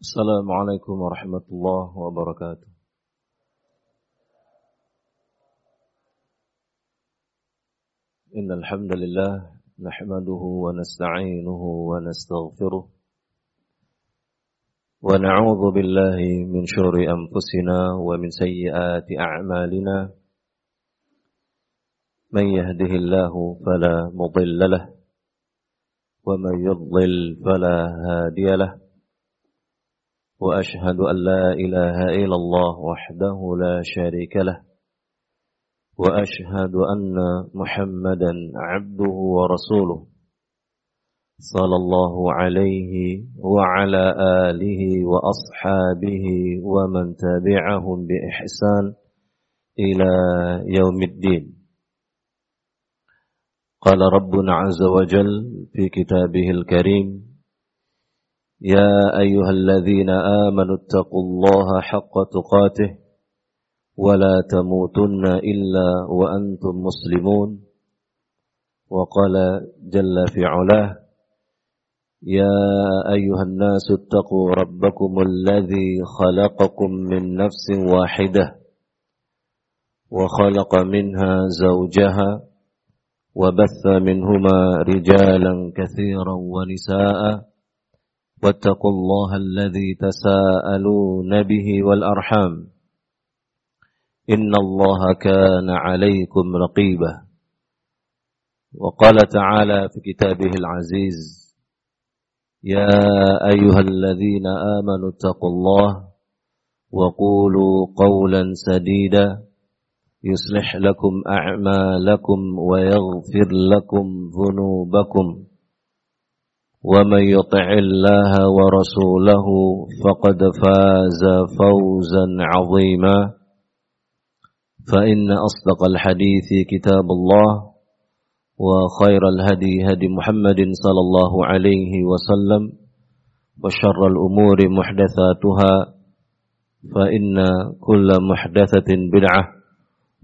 السلام عليكم ورحمة الله وبركاته. إن الحمد لله نحمده ونستعينه ونستغفره ونعوذ بالله من شر أنفسنا ومن سيئات أعمالنا. من يهده الله فلا مضل له ومن يضلل فلا هادي له. وأشهد أن لا إله إلا الله وحده لا شريك له وأشهد أن محمدا عبده ورسوله صلى الله عليه وعلى آله وأصحابه ومن تبعهم بإحسان إلى يوم الدين. قال ربنا عز وجل في كتابه الكريم يا أيها الذين آمنوا اتقوا الله حق تقاته ولا تموتن إلا وأنتم مسلمون. وقال جل في علاه يا أيها الناس اتقوا ربكم الذي خلقكم من نفس واحدة وخلق منها زوجها وبث منهما رجالا كثيرا ونساء واتقوا الله الذي تساءلون به والأرحام. إن الله كان عليكم رقيبا. وقال تعالى في كتابه العزيز يا أيها الذين آمنوا اتقوا الله وقولوا قولا سديدا. يصلح لكم أعمالكم ويغفر لكم ذنوبكم. ومن يطع الله ورسوله فقد فاز فوزا عظيما. فإن أصدق الحديث كتاب الله وخير الهدي هدي محمد صلى الله عليه وسلم وشر الأمور محدثاتها فإن كل محدثة بدعة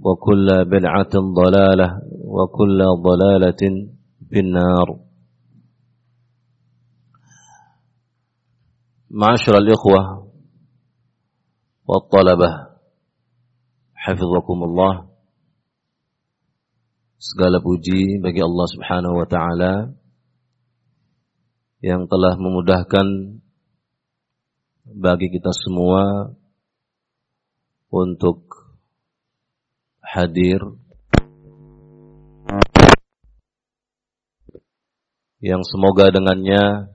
وكل بدعة ضلالة وكل ضلالة في النار. Ma'asyiral ikhwah wa talabah hafizakumullah Segala puji bagi Allah Subhanahu wa taala yang telah memudahkan bagi kita semua untuk hadir yang semoga dengannya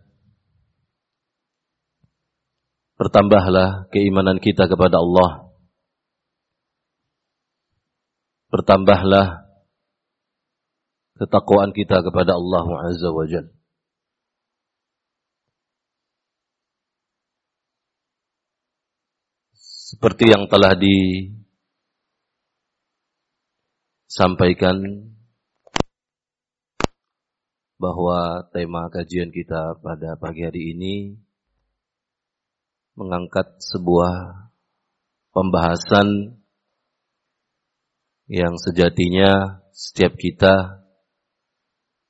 Bertambahlah keimanan kita kepada Allah. Bertambahlah ketakwaan kita kepada Allah Azza wa Jal. Seperti yang telah disampaikan bahwa tema kajian kita pada pagi hari ini mengangkat sebuah pembahasan yang sejatinya setiap kita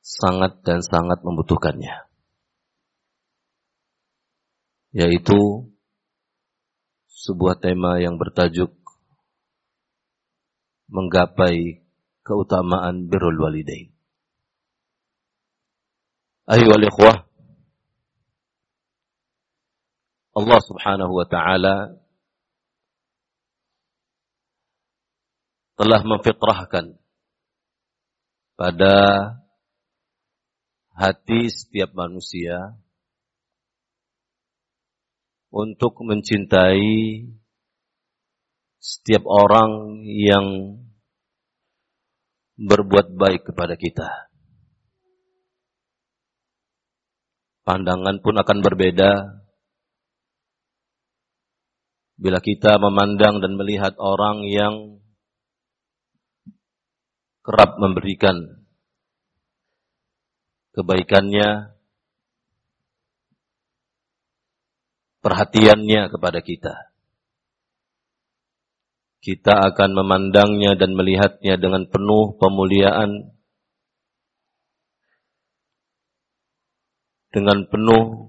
sangat dan sangat membutuhkannya. Yaitu sebuah tema yang bertajuk menggapai keutamaan birrul walidain. Ayo ikhwah, Allah Subhanahu wa taala telah memfitrahkan pada hati setiap manusia untuk mencintai setiap orang yang berbuat baik kepada kita. Pandangan pun akan berbeda Bila kita memandang dan melihat orang yang kerap memberikan kebaikannya, perhatiannya kepada kita. Kita akan memandangnya dan melihatnya dengan penuh pemuliaan, dengan penuh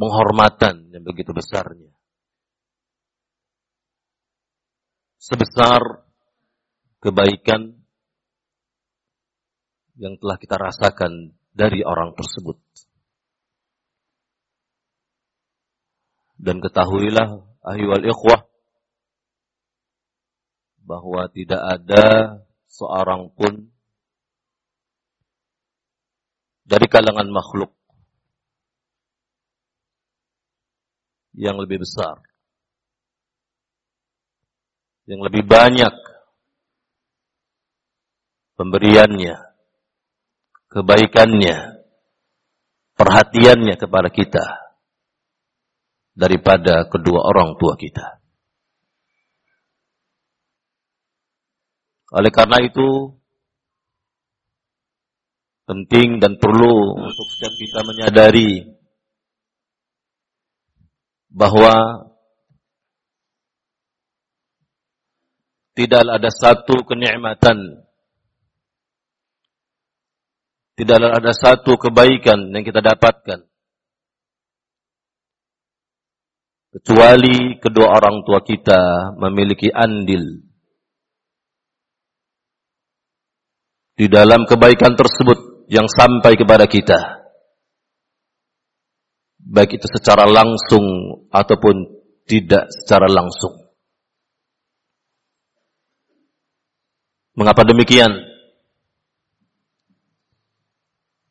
penghormatan yang begitu besarnya. Sebesar kebaikan yang telah kita rasakan dari orang tersebut. Dan ketahuilah, ahiwal ikhwah, bahwa tidak ada seorang pun dari kalangan makhluk yang lebih besar, yang lebih banyak pemberiannya, kebaikannya, perhatiannya kepada kita daripada kedua orang tua kita. Oleh karena itu, penting dan perlu untuk setiap kita menyadari bahwa tidak ada satu kenikmatan tidak ada satu kebaikan yang kita dapatkan kecuali kedua orang tua kita memiliki andil di dalam kebaikan tersebut yang sampai kepada kita. Baik itu secara langsung ataupun tidak secara langsung. Mengapa demikian?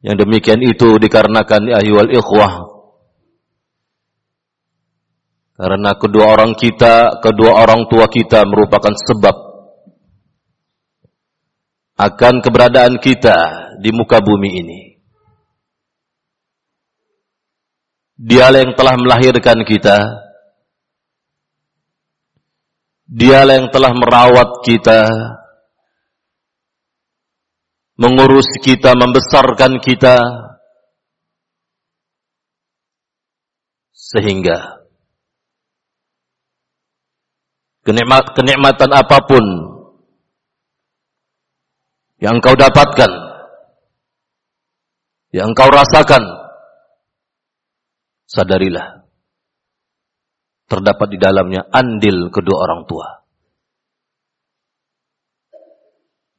Yang demikian itu dikarenakan ayuhal ikhwah. Karena kedua orang kita, kedua orang tua kita merupakan sebab akan keberadaan kita di muka bumi ini. Dialah yang telah melahirkan kita. Dialah yang telah merawat kita. Mengurus kita, membesarkan kita. Sehingga kenikmatan apa pun yang engkau dapatkan, yang engkau rasakan, sadarilah terdapat di dalamnya andil kedua orang tua.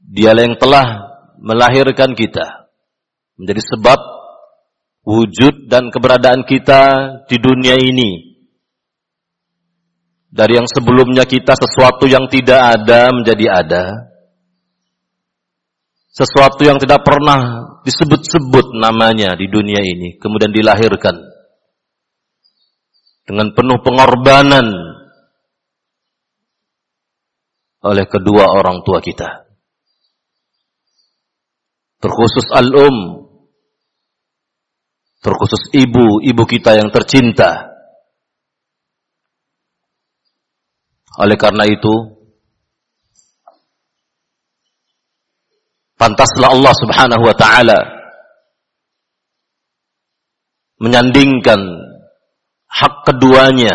Dialah yang telah melahirkan kita menjadi sebab wujud dan keberadaan kita di dunia ini. Dari yang sebelumnya kita sesuatu yang tidak ada menjadi ada sesuatu yang tidak pernah disebut-sebut namanya di dunia ini, kemudian dilahirkan dengan penuh pengorbanan oleh kedua orang tua kita. Terkhusus al-um, terkhusus ibu, ibu kita yang tercinta. Oleh karena itu, Pantaslah Allah Subhanahu wa taala menyandingkan hak keduanya.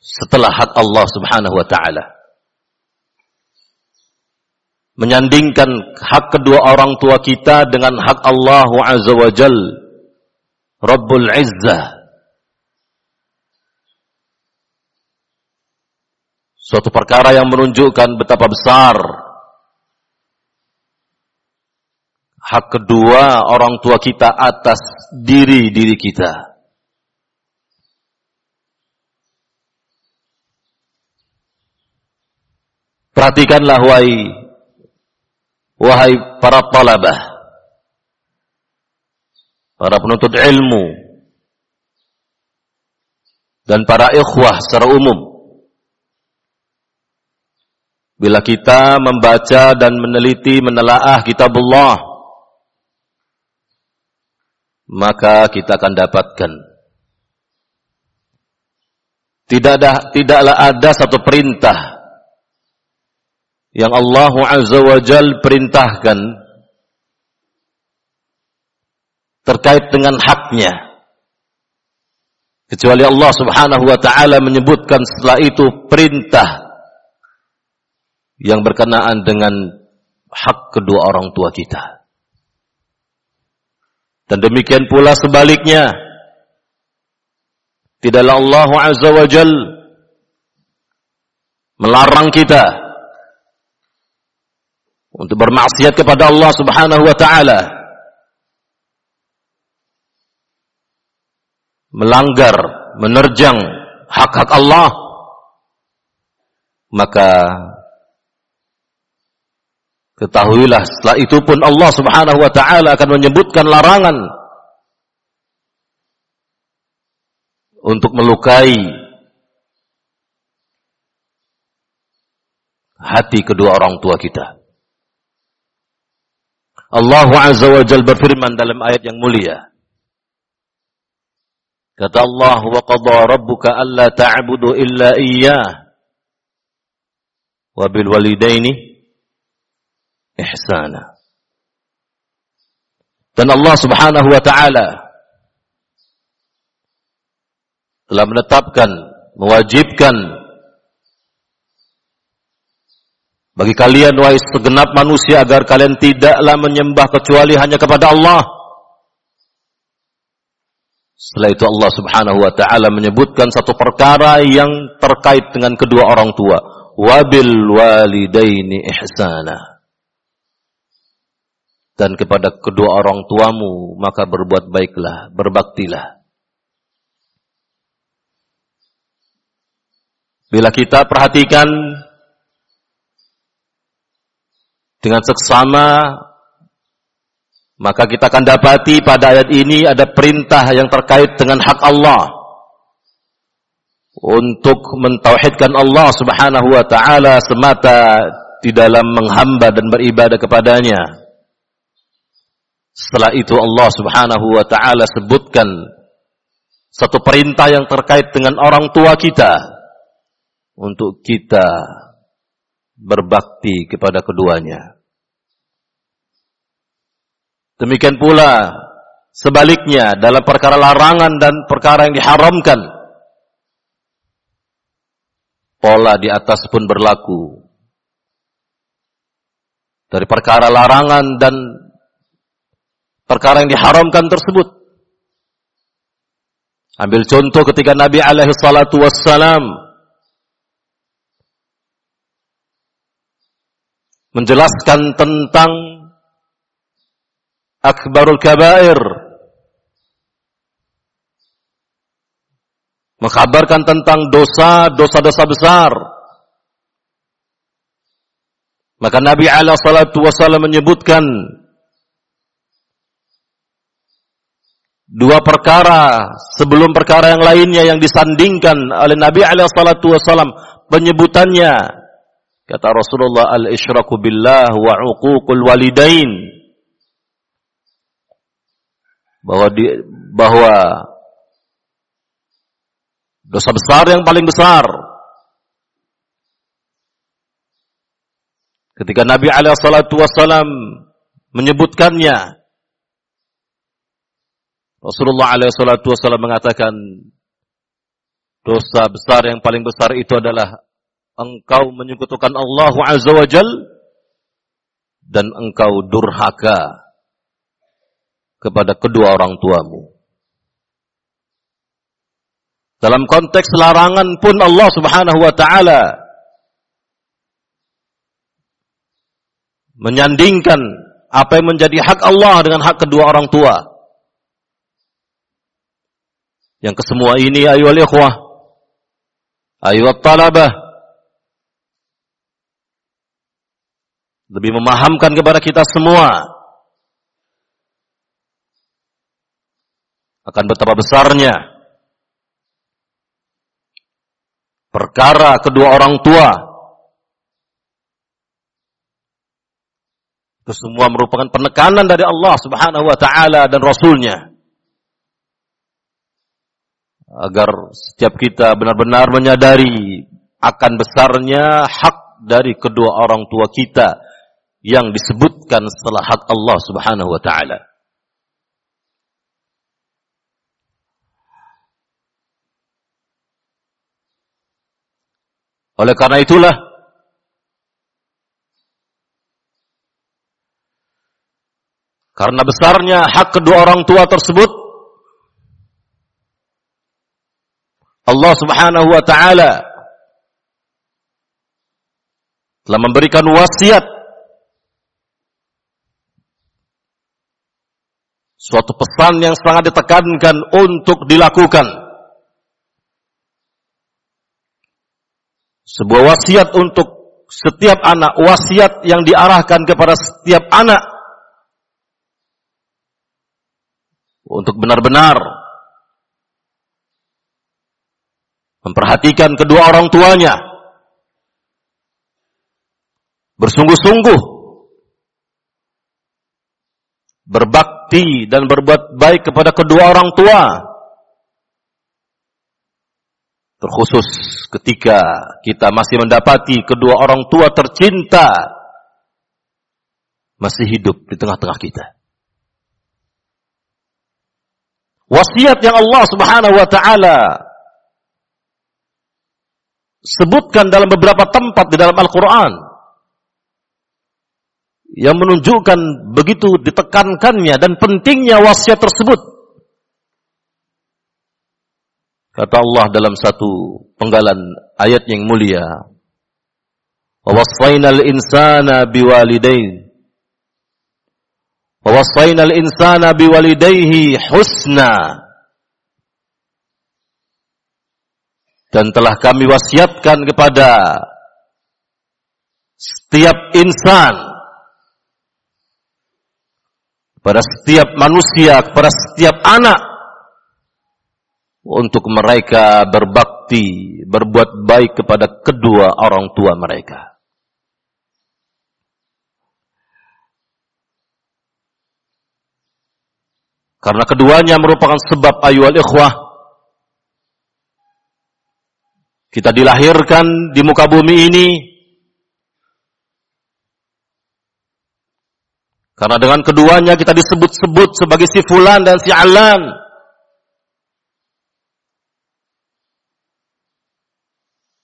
Setelah hak Allah Subhanahu wa taala. Menyandingkan hak kedua orang tua kita dengan hak Allah Azza wa Jal. Rabbul Izzah. Suatu perkara yang menunjukkan betapa besar hak kedua orang tua kita atas diri-diri kita. Perhatikanlah wahai wahai para talabah para penuntut ilmu dan para ikhwah secara umum Bila kita membaca dan meneliti, menelaah kitabullah, maka kita akan dapatkan. Tidak ada, tidaklah ada satu perintah yang Allah Azza wa Jal perintahkan terkait dengan haknya. Kecuali Allah Subhanahu wa taala menyebutkan setelah itu perintah yang berkenaan dengan hak kedua orang tua kita. Dan demikian pula sebaliknya. Tidaklah Allah Azza wa Jal melarang kita untuk bermaksiat kepada Allah Subhanahu wa taala. Melanggar, menerjang hak-hak Allah. Maka Ketahuilah setelah itu pun Allah Subhanahu wa taala akan menyebutkan larangan untuk melukai hati kedua orang tua kita. Allah Azza wa Jalla berfirman dalam ayat yang mulia. Kata Allah, "Wa qadha rabbuka alla ta'budu illa iyyah wa bil walidaini ihsana. Dan Allah Subhanahu wa taala telah menetapkan, mewajibkan bagi kalian wahai segenap manusia agar kalian tidaklah menyembah kecuali hanya kepada Allah. Setelah itu Allah Subhanahu wa taala menyebutkan satu perkara yang terkait dengan kedua orang tua, wabil walidaini ihsana dan kepada kedua orang tuamu maka berbuat baiklah, berbaktilah. Bila kita perhatikan dengan seksama maka kita akan dapati pada ayat ini ada perintah yang terkait dengan hak Allah untuk mentauhidkan Allah Subhanahu wa taala semata di dalam menghamba dan beribadah kepadanya. Setelah itu Allah Subhanahu wa taala sebutkan satu perintah yang terkait dengan orang tua kita untuk kita berbakti kepada keduanya. Demikian pula sebaliknya dalam perkara larangan dan perkara yang diharamkan pola di atas pun berlaku. Dari perkara larangan dan perkara yang diharamkan tersebut. Ambil contoh ketika Nabi alaihi salatu wassalam menjelaskan tentang akbarul kabair mengkabarkan tentang dosa dosa-dosa besar maka Nabi alaihi salatu wassalam menyebutkan dua perkara sebelum perkara yang lainnya yang disandingkan oleh Nabi alaihi wasallam penyebutannya. Kata Rasulullah al-isyraku billah wa uququl walidain. Bahwa di, bahwa dosa besar yang paling besar. Ketika Nabi alaihi wasallam menyebutkannya Rasulullah SAW mengatakan dosa besar yang paling besar itu adalah engkau menyekutukan Allah Azza dan engkau durhaka kepada kedua orang tuamu. Dalam konteks larangan pun Allah Subhanahu wa taala menyandingkan apa yang menjadi hak Allah dengan hak kedua orang tua. Yang kesemua ini ayu al-ikhwah, ayu talabah. Lebih memahamkan kepada kita semua. Akan betapa besarnya perkara kedua orang tua. Itu semua merupakan penekanan dari Allah Subhanahu wa taala dan rasulnya agar setiap kita benar-benar menyadari akan besarnya hak dari kedua orang tua kita yang disebutkan setelah hak Allah Subhanahu wa taala. Oleh karena itulah Karena besarnya hak kedua orang tua tersebut, Allah Subhanahu wa taala telah memberikan wasiat suatu pesan yang sangat ditekankan untuk dilakukan. Sebuah wasiat untuk setiap anak, wasiat yang diarahkan kepada setiap anak untuk benar-benar memperhatikan kedua orang tuanya, bersungguh-sungguh berbakti dan berbuat baik kepada kedua orang tua. Terkhusus ketika kita masih mendapati kedua orang tua tercinta masih hidup di tengah-tengah kita. Wasiat yang Allah Subhanahu wa taala sebutkan dalam beberapa tempat di dalam Al-Quran yang menunjukkan begitu ditekankannya dan pentingnya wasiat tersebut. Kata Allah dalam satu penggalan ayat yang mulia, "Wawasainal insana biwalidain." Wawasainal insana biwalidayhi husna. Dan telah kami wasiatkan kepada setiap insan kepada setiap manusia kepada setiap anak untuk mereka berbakti berbuat baik kepada kedua orang tua mereka. Karena keduanya merupakan sebab ayu al-ikhwah Kita dilahirkan di muka bumi ini karena dengan keduanya kita disebut-sebut sebagai si fulan dan si alan.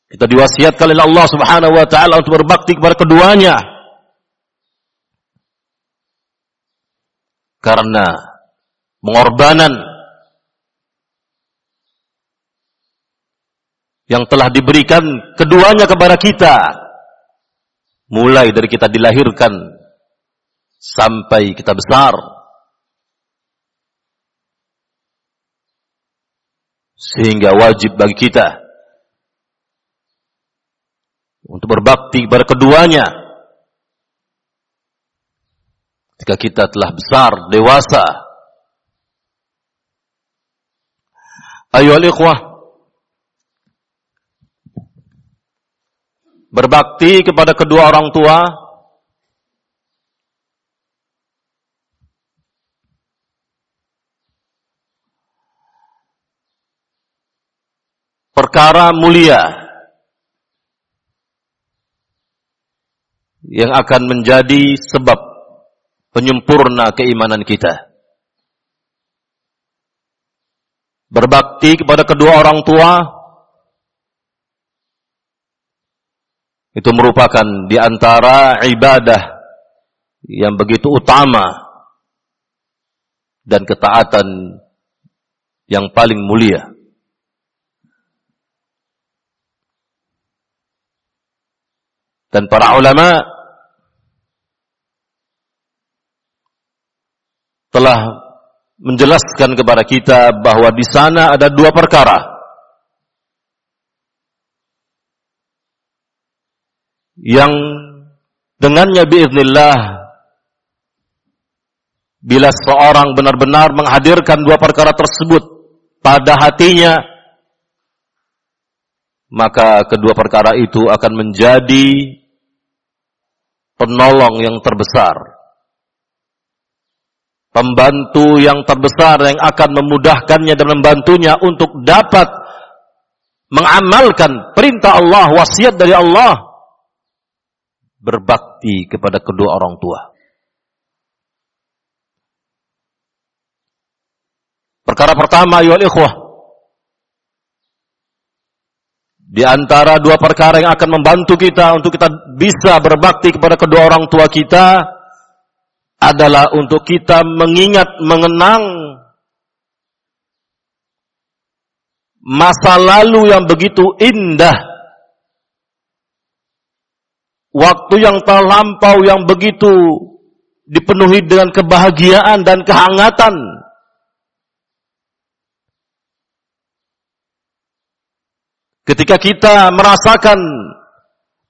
Kita diwasiatkan oleh Allah Subhanahu wa taala untuk berbakti kepada keduanya. Karena pengorbanan yang telah diberikan keduanya kepada kita. Mulai dari kita dilahirkan sampai kita besar. Sehingga wajib bagi kita untuk berbakti kepada keduanya. Ketika kita telah besar dewasa. Ayo ikhwah berbakti kepada kedua orang tua, perkara mulia yang akan menjadi sebab penyempurna keimanan kita. Berbakti kepada kedua orang tua itu merupakan di antara ibadah yang begitu utama dan ketaatan yang paling mulia. Dan para ulama telah menjelaskan kepada kita bahwa di sana ada dua perkara yang dengannya biiznillah bila seorang benar-benar menghadirkan dua perkara tersebut pada hatinya maka kedua perkara itu akan menjadi penolong yang terbesar. Pembantu yang terbesar yang akan memudahkannya dan membantunya untuk dapat mengamalkan perintah Allah wasiat dari Allah berbakti kepada kedua orang tua. Perkara pertama, ayuhal ikhwah. Di antara dua perkara yang akan membantu kita untuk kita bisa berbakti kepada kedua orang tua kita adalah untuk kita mengingat, mengenang masa lalu yang begitu indah. Waktu yang terlampau yang begitu dipenuhi dengan kebahagiaan dan kehangatan. Ketika kita merasakan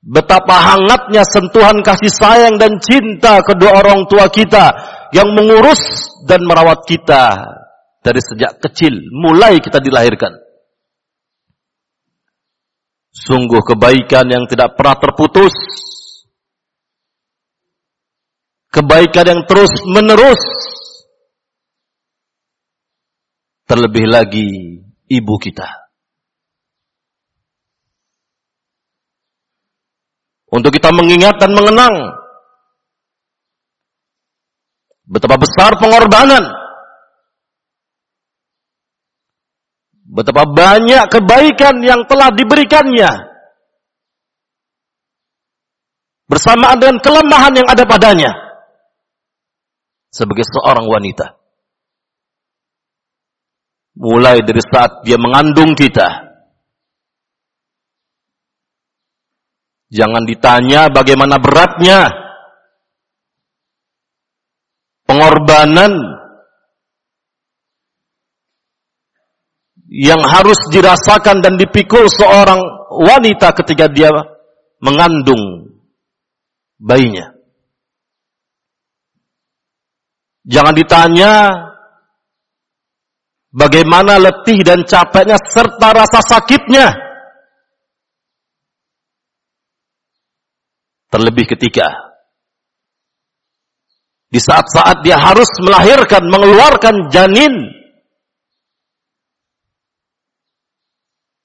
betapa hangatnya sentuhan kasih sayang dan cinta kedua orang tua kita yang mengurus dan merawat kita dari sejak kecil, mulai kita dilahirkan. Sungguh kebaikan yang tidak pernah terputus. Kebaikan yang terus menerus. Terlebih lagi ibu kita. Untuk kita mengingat dan mengenang betapa besar pengorbanan Betapa banyak kebaikan yang telah diberikannya. Bersamaan dengan kelemahan yang ada padanya. Sebagai seorang wanita. Mulai dari saat dia mengandung kita. Jangan ditanya bagaimana beratnya pengorbanan yang harus dirasakan dan dipikul seorang wanita ketika dia mengandung bayinya. Jangan ditanya bagaimana letih dan capeknya serta rasa sakitnya. Terlebih ketika di saat-saat dia harus melahirkan, mengeluarkan janin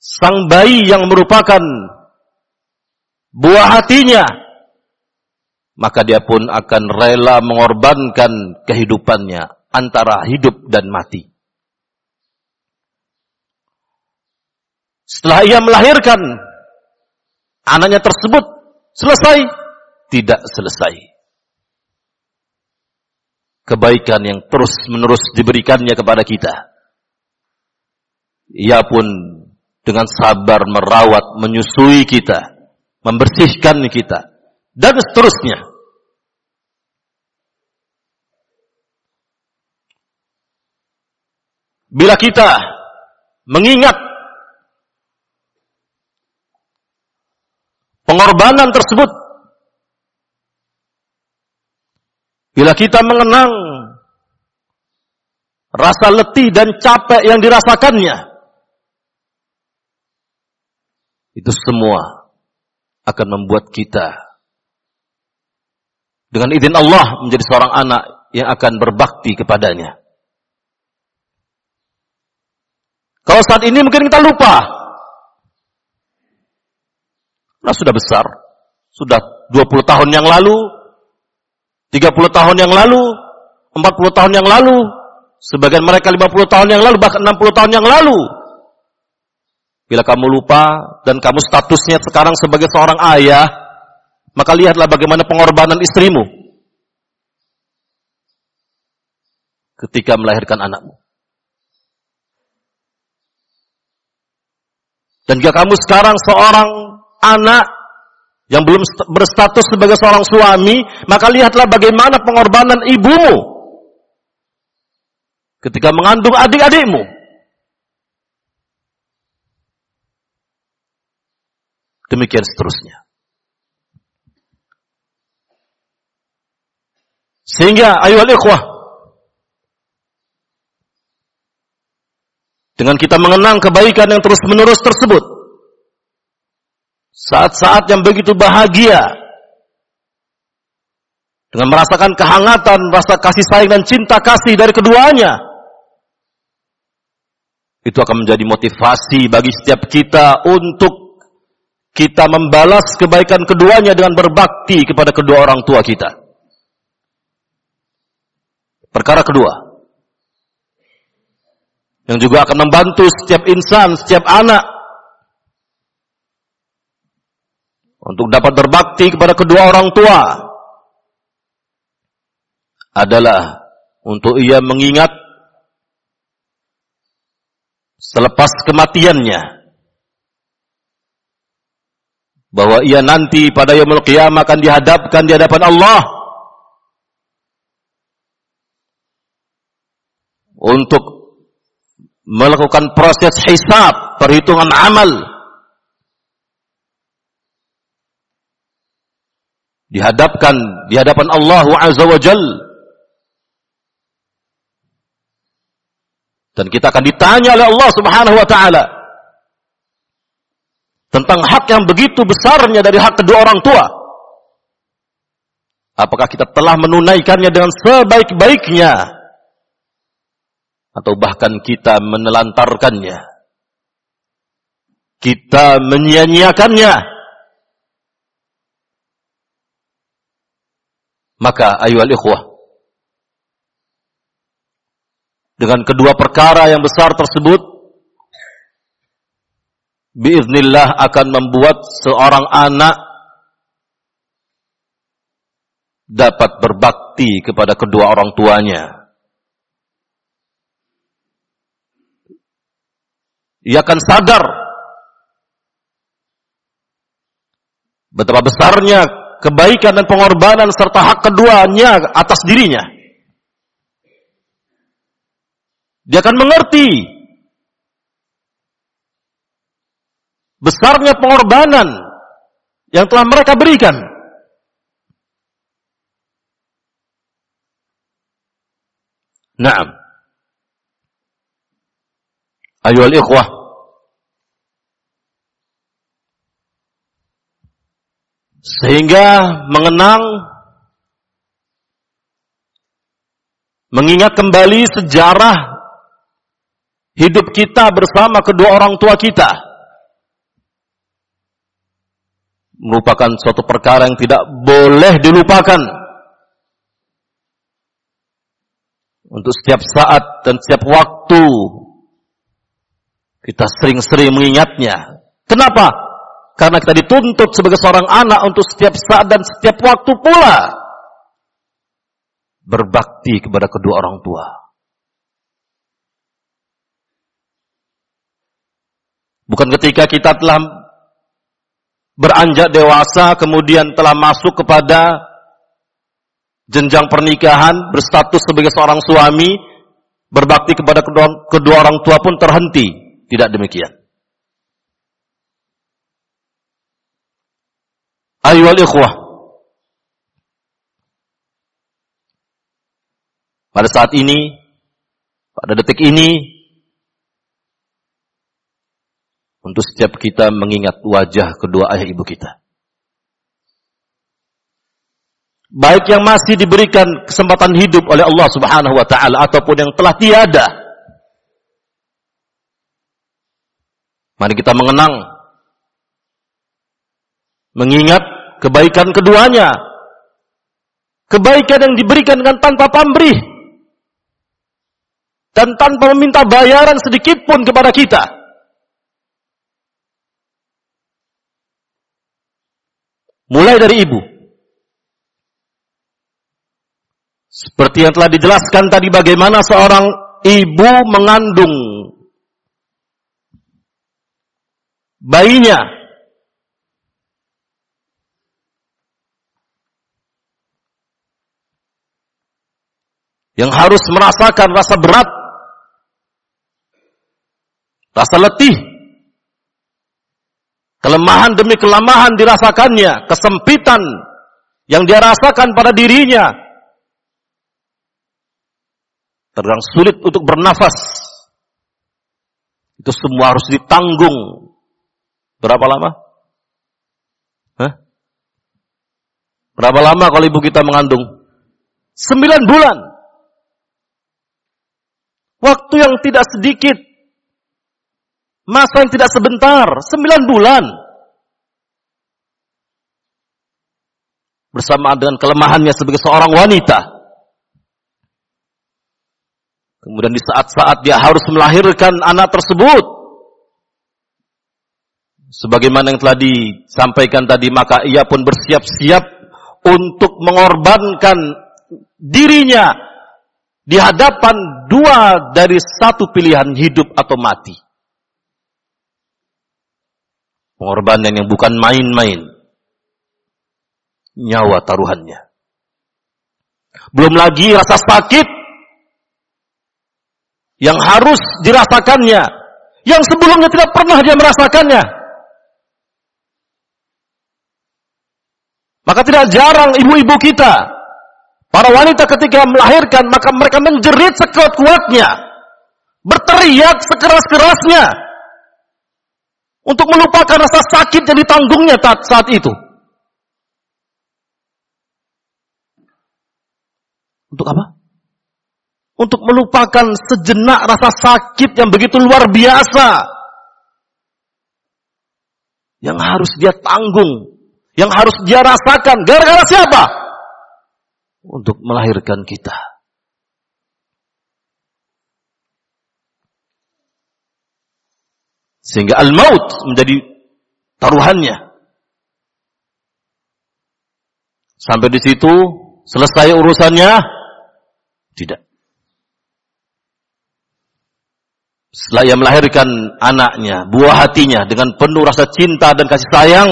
sang bayi yang merupakan buah hatinya, maka dia pun akan rela mengorbankan kehidupannya antara hidup dan mati. Setelah ia melahirkan anaknya tersebut selesai, tidak selesai. Kebaikan yang terus menerus diberikannya kepada kita. Ia pun dengan sabar merawat, menyusui kita, membersihkan kita, dan seterusnya. Bila kita mengingat pengorbanan tersebut, bila kita mengenang rasa letih dan capek yang dirasakannya, itu semua akan membuat kita dengan izin Allah menjadi seorang anak yang akan berbakti kepadanya. Kalau saat ini mungkin kita lupa. Nah sudah besar. Sudah 20 tahun yang lalu, 30 tahun yang lalu, 40 tahun yang lalu, sebagian mereka 50 tahun yang lalu, bahkan 60 tahun yang lalu. Bila kamu lupa dan kamu statusnya sekarang sebagai seorang ayah, maka lihatlah bagaimana pengorbanan istrimu ketika melahirkan anakmu. Dan jika kamu sekarang seorang anak yang belum berstatus sebagai seorang suami, maka lihatlah bagaimana pengorbanan ibumu ketika mengandung adik-adikmu. Demikian seterusnya. Sehingga ayo ikhwah dengan kita mengenang kebaikan yang terus-menerus tersebut saat-saat yang begitu bahagia dengan merasakan kehangatan, rasa kasih sayang dan cinta kasih dari keduanya itu akan menjadi motivasi bagi setiap kita untuk kita membalas kebaikan keduanya dengan berbakti kepada kedua orang tua kita. Perkara kedua, yang juga akan membantu setiap insan, setiap anak. Untuk dapat berbakti kepada kedua orang tua. Adalah untuk ia mengingat selepas kematiannya. Bahwa ia nanti pada yaumul qiyamah akan dihadapkan di hadapan Allah untuk melakukan proses hisab, perhitungan amal. Dihadapkan di hadapan Allah Azza wa Jal. Dan kita akan ditanya oleh Allah Subhanahu wa taala tentang hak yang begitu besarnya dari hak kedua orang tua. Apakah kita telah menunaikannya dengan sebaik-baiknya? Atau bahkan kita menelantarkannya? Kita menyia-nyiakannya? Maka ayo ikhwah. Dengan kedua perkara yang besar tersebut, biiznillah akan membuat seorang anak dapat berbakti kepada kedua orang tuanya. Ia akan sadar betapa besarnya kebaikan dan pengorbanan serta hak keduanya atas dirinya. Dia akan mengerti besarnya pengorbanan yang telah mereka berikan. Naam. Ayuhal ikhwah. Sehingga mengenang mengingat kembali sejarah hidup kita bersama kedua orang tua kita merupakan suatu perkara yang tidak boleh dilupakan. Untuk setiap saat dan setiap waktu kita sering-sering mengingatnya. Kenapa? Karena kita dituntut sebagai seorang anak untuk setiap saat dan setiap waktu pula berbakti kepada kedua orang tua. Bukan ketika kita telah beranjak dewasa kemudian telah masuk kepada jenjang pernikahan berstatus sebagai seorang suami berbakti kepada kedua, orang tua pun terhenti tidak demikian ayyuhal ikhwah pada saat ini pada detik ini untuk setiap kita mengingat wajah kedua ayah ibu kita. Baik yang masih diberikan kesempatan hidup oleh Allah Subhanahu wa taala ataupun yang telah tiada. Mari kita mengenang mengingat kebaikan keduanya. Kebaikan yang diberikan dengan tanpa pamrih dan tanpa meminta bayaran sedikit pun kepada kita. Mulai dari ibu. Seperti yang telah dijelaskan tadi bagaimana seorang ibu mengandung bayinya. Yang harus merasakan rasa berat, rasa letih, Kelemahan demi kelemahan dirasakannya, kesempitan yang dia rasakan pada dirinya. Terang sulit untuk bernafas. Itu semua harus ditanggung. Berapa lama? Hah? Berapa lama kalau ibu kita mengandung? Sembilan bulan. Waktu yang tidak sedikit Masa yang tidak sebentar, sembilan bulan. Bersamaan dengan kelemahannya sebagai seorang wanita. Kemudian di saat-saat dia harus melahirkan anak tersebut. Sebagaimana yang telah disampaikan tadi, maka ia pun bersiap-siap untuk mengorbankan dirinya di hadapan dua dari satu pilihan hidup atau mati. Pengorbanan yang bukan main-main. Nyawa taruhannya. Belum lagi rasa sakit yang harus dirasakannya. Yang sebelumnya tidak pernah dia merasakannya. Maka tidak jarang ibu-ibu kita, para wanita ketika melahirkan, maka mereka menjerit sekuat-kuatnya. Berteriak sekeras-kerasnya untuk melupakan rasa sakit yang ditanggungnya saat itu. Untuk apa? Untuk melupakan sejenak rasa sakit yang begitu luar biasa. Yang harus dia tanggung. Yang harus dia rasakan. Gara-gara siapa? Untuk melahirkan kita. Sehingga al-maut menjadi taruhannya. Sampai di situ selesai urusannya? Tidak. Setelah ia melahirkan anaknya, buah hatinya dengan penuh rasa cinta dan kasih sayang,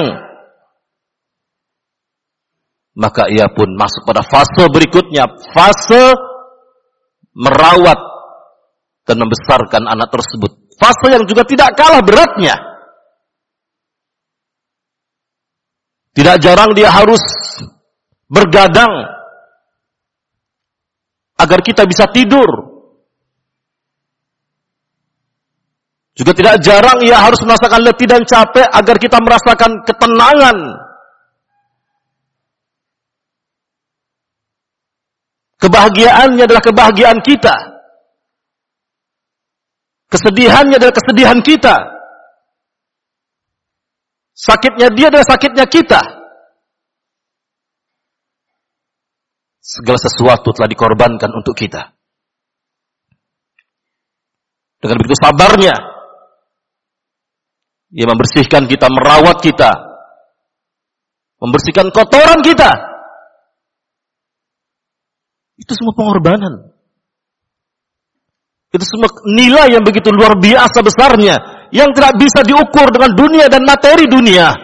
maka ia pun masuk pada fase berikutnya, fase merawat dan membesarkan anak tersebut Fase yang juga tidak kalah beratnya. Tidak jarang dia harus bergadang agar kita bisa tidur. Juga tidak jarang ia harus merasakan letih dan capek agar kita merasakan ketenangan. Kebahagiaannya adalah kebahagiaan kita. Kesedihannya adalah kesedihan kita. Sakitnya dia adalah sakitnya kita. Segala sesuatu telah dikorbankan untuk kita. Dengan begitu sabarnya, ia membersihkan kita, merawat kita, membersihkan kotoran kita. Itu semua pengorbanan. Itu semua nilai yang begitu luar biasa besarnya. Yang tidak bisa diukur dengan dunia dan materi dunia.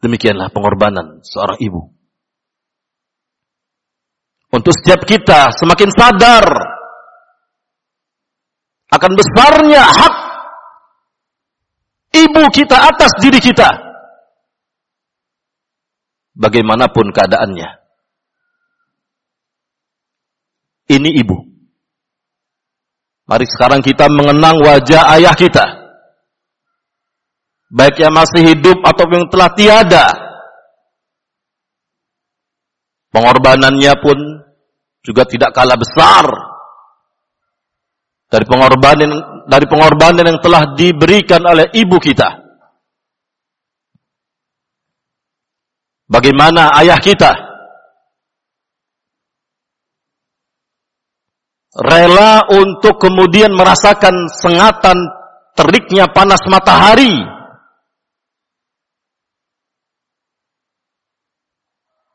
Demikianlah pengorbanan seorang ibu. Untuk setiap kita semakin sadar akan besarnya hak ibu kita atas diri kita. Bagaimanapun keadaannya. ini ibu. Mari sekarang kita mengenang wajah ayah kita. Baik yang masih hidup atau yang telah tiada. Pengorbanannya pun juga tidak kalah besar dari pengorbanan dari pengorbanan yang telah diberikan oleh ibu kita. Bagaimana ayah kita rela untuk kemudian merasakan sengatan teriknya panas matahari.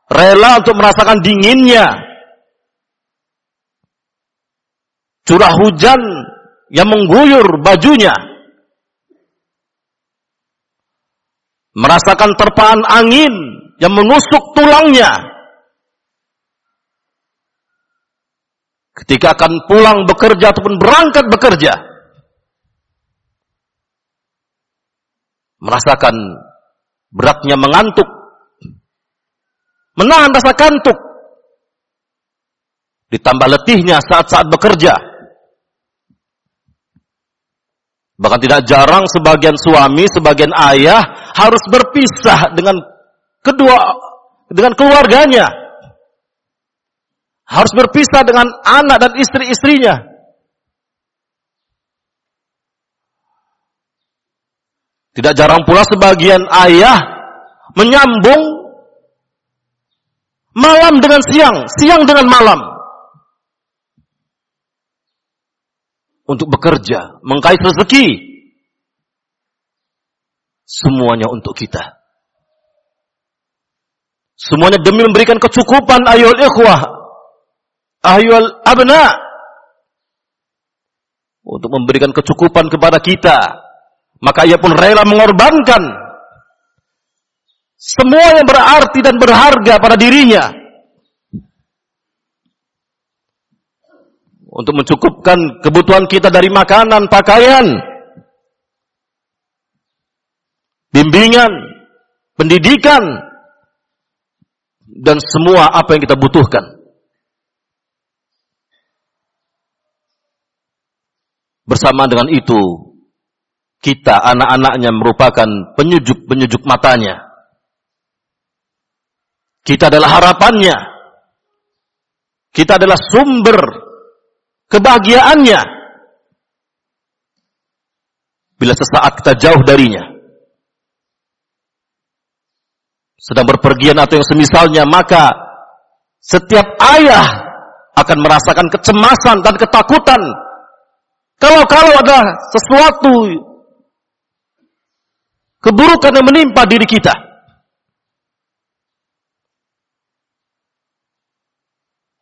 Rela untuk merasakan dinginnya. Curah hujan yang mengguyur bajunya. Merasakan terpaan angin yang menusuk tulangnya. ketika akan pulang bekerja ataupun berangkat bekerja merasakan beratnya mengantuk menahan rasa kantuk ditambah letihnya saat-saat bekerja bahkan tidak jarang sebagian suami sebagian ayah harus berpisah dengan kedua dengan keluarganya harus berpisah dengan anak dan istri-istrinya. Tidak jarang pula sebagian ayah menyambung malam dengan siang, siang dengan malam. Untuk bekerja, mengkait rezeki. Semuanya untuk kita. Semuanya demi memberikan kecukupan ayol ikhwah. Ayol abna. Untuk memberikan kecukupan kepada kita. Maka ia pun rela mengorbankan. Semua yang berarti dan berharga pada dirinya. Untuk mencukupkan kebutuhan kita dari makanan, pakaian. Bimbingan. Pendidikan dan semua apa yang kita butuhkan. Bersama dengan itu, kita anak-anaknya merupakan penyujuk-penyujuk matanya. Kita adalah harapannya. Kita adalah sumber kebahagiaannya. Bila sesaat kita jauh darinya sedang berpergian atau yang semisalnya, maka setiap ayah akan merasakan kecemasan dan ketakutan. Kalau-kalau ada sesuatu keburukan yang menimpa diri kita.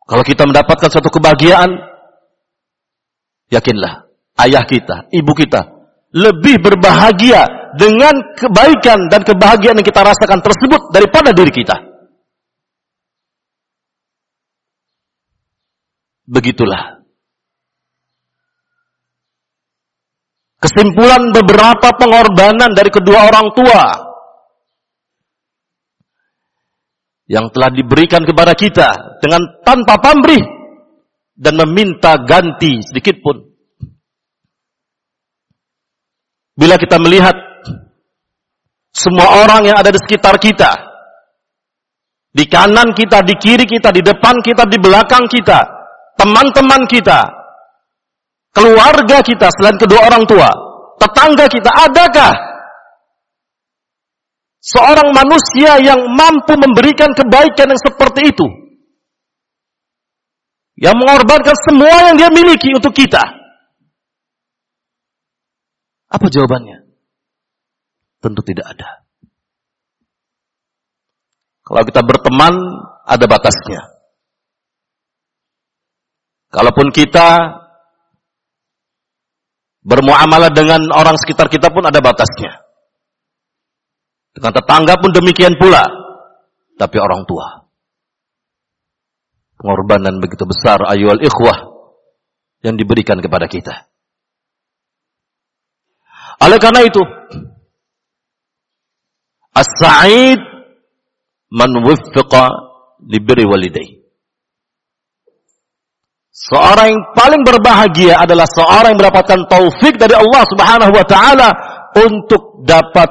Kalau kita mendapatkan suatu kebahagiaan, yakinlah ayah kita, ibu kita lebih berbahagia dengan kebaikan dan kebahagiaan yang kita rasakan tersebut daripada diri kita. Begitulah. Kesimpulan beberapa pengorbanan dari kedua orang tua yang telah diberikan kepada kita dengan tanpa pamrih dan meminta ganti sedikit pun. Bila kita melihat semua orang yang ada di sekitar kita. Di kanan kita, di kiri kita, di depan kita, di belakang kita. Teman-teman kita. Keluarga kita selain kedua orang tua. Tetangga kita. Adakah seorang manusia yang mampu memberikan kebaikan yang seperti itu? Yang mengorbankan semua yang dia miliki untuk kita. Apa jawabannya? Tentu tidak ada. Kalau kita berteman, ada batasnya. Kalaupun kita bermuamalah dengan orang sekitar kita pun ada batasnya. Dengan tetangga pun demikian pula. Tapi orang tua. Pengorbanan begitu besar ayual ikhwah yang diberikan kepada kita. Oleh karena itu, As-sa'id man wuffiqa li birri walidayh. Seorang yang paling berbahagia adalah seorang yang mendapatkan taufik dari Allah Subhanahu wa taala untuk dapat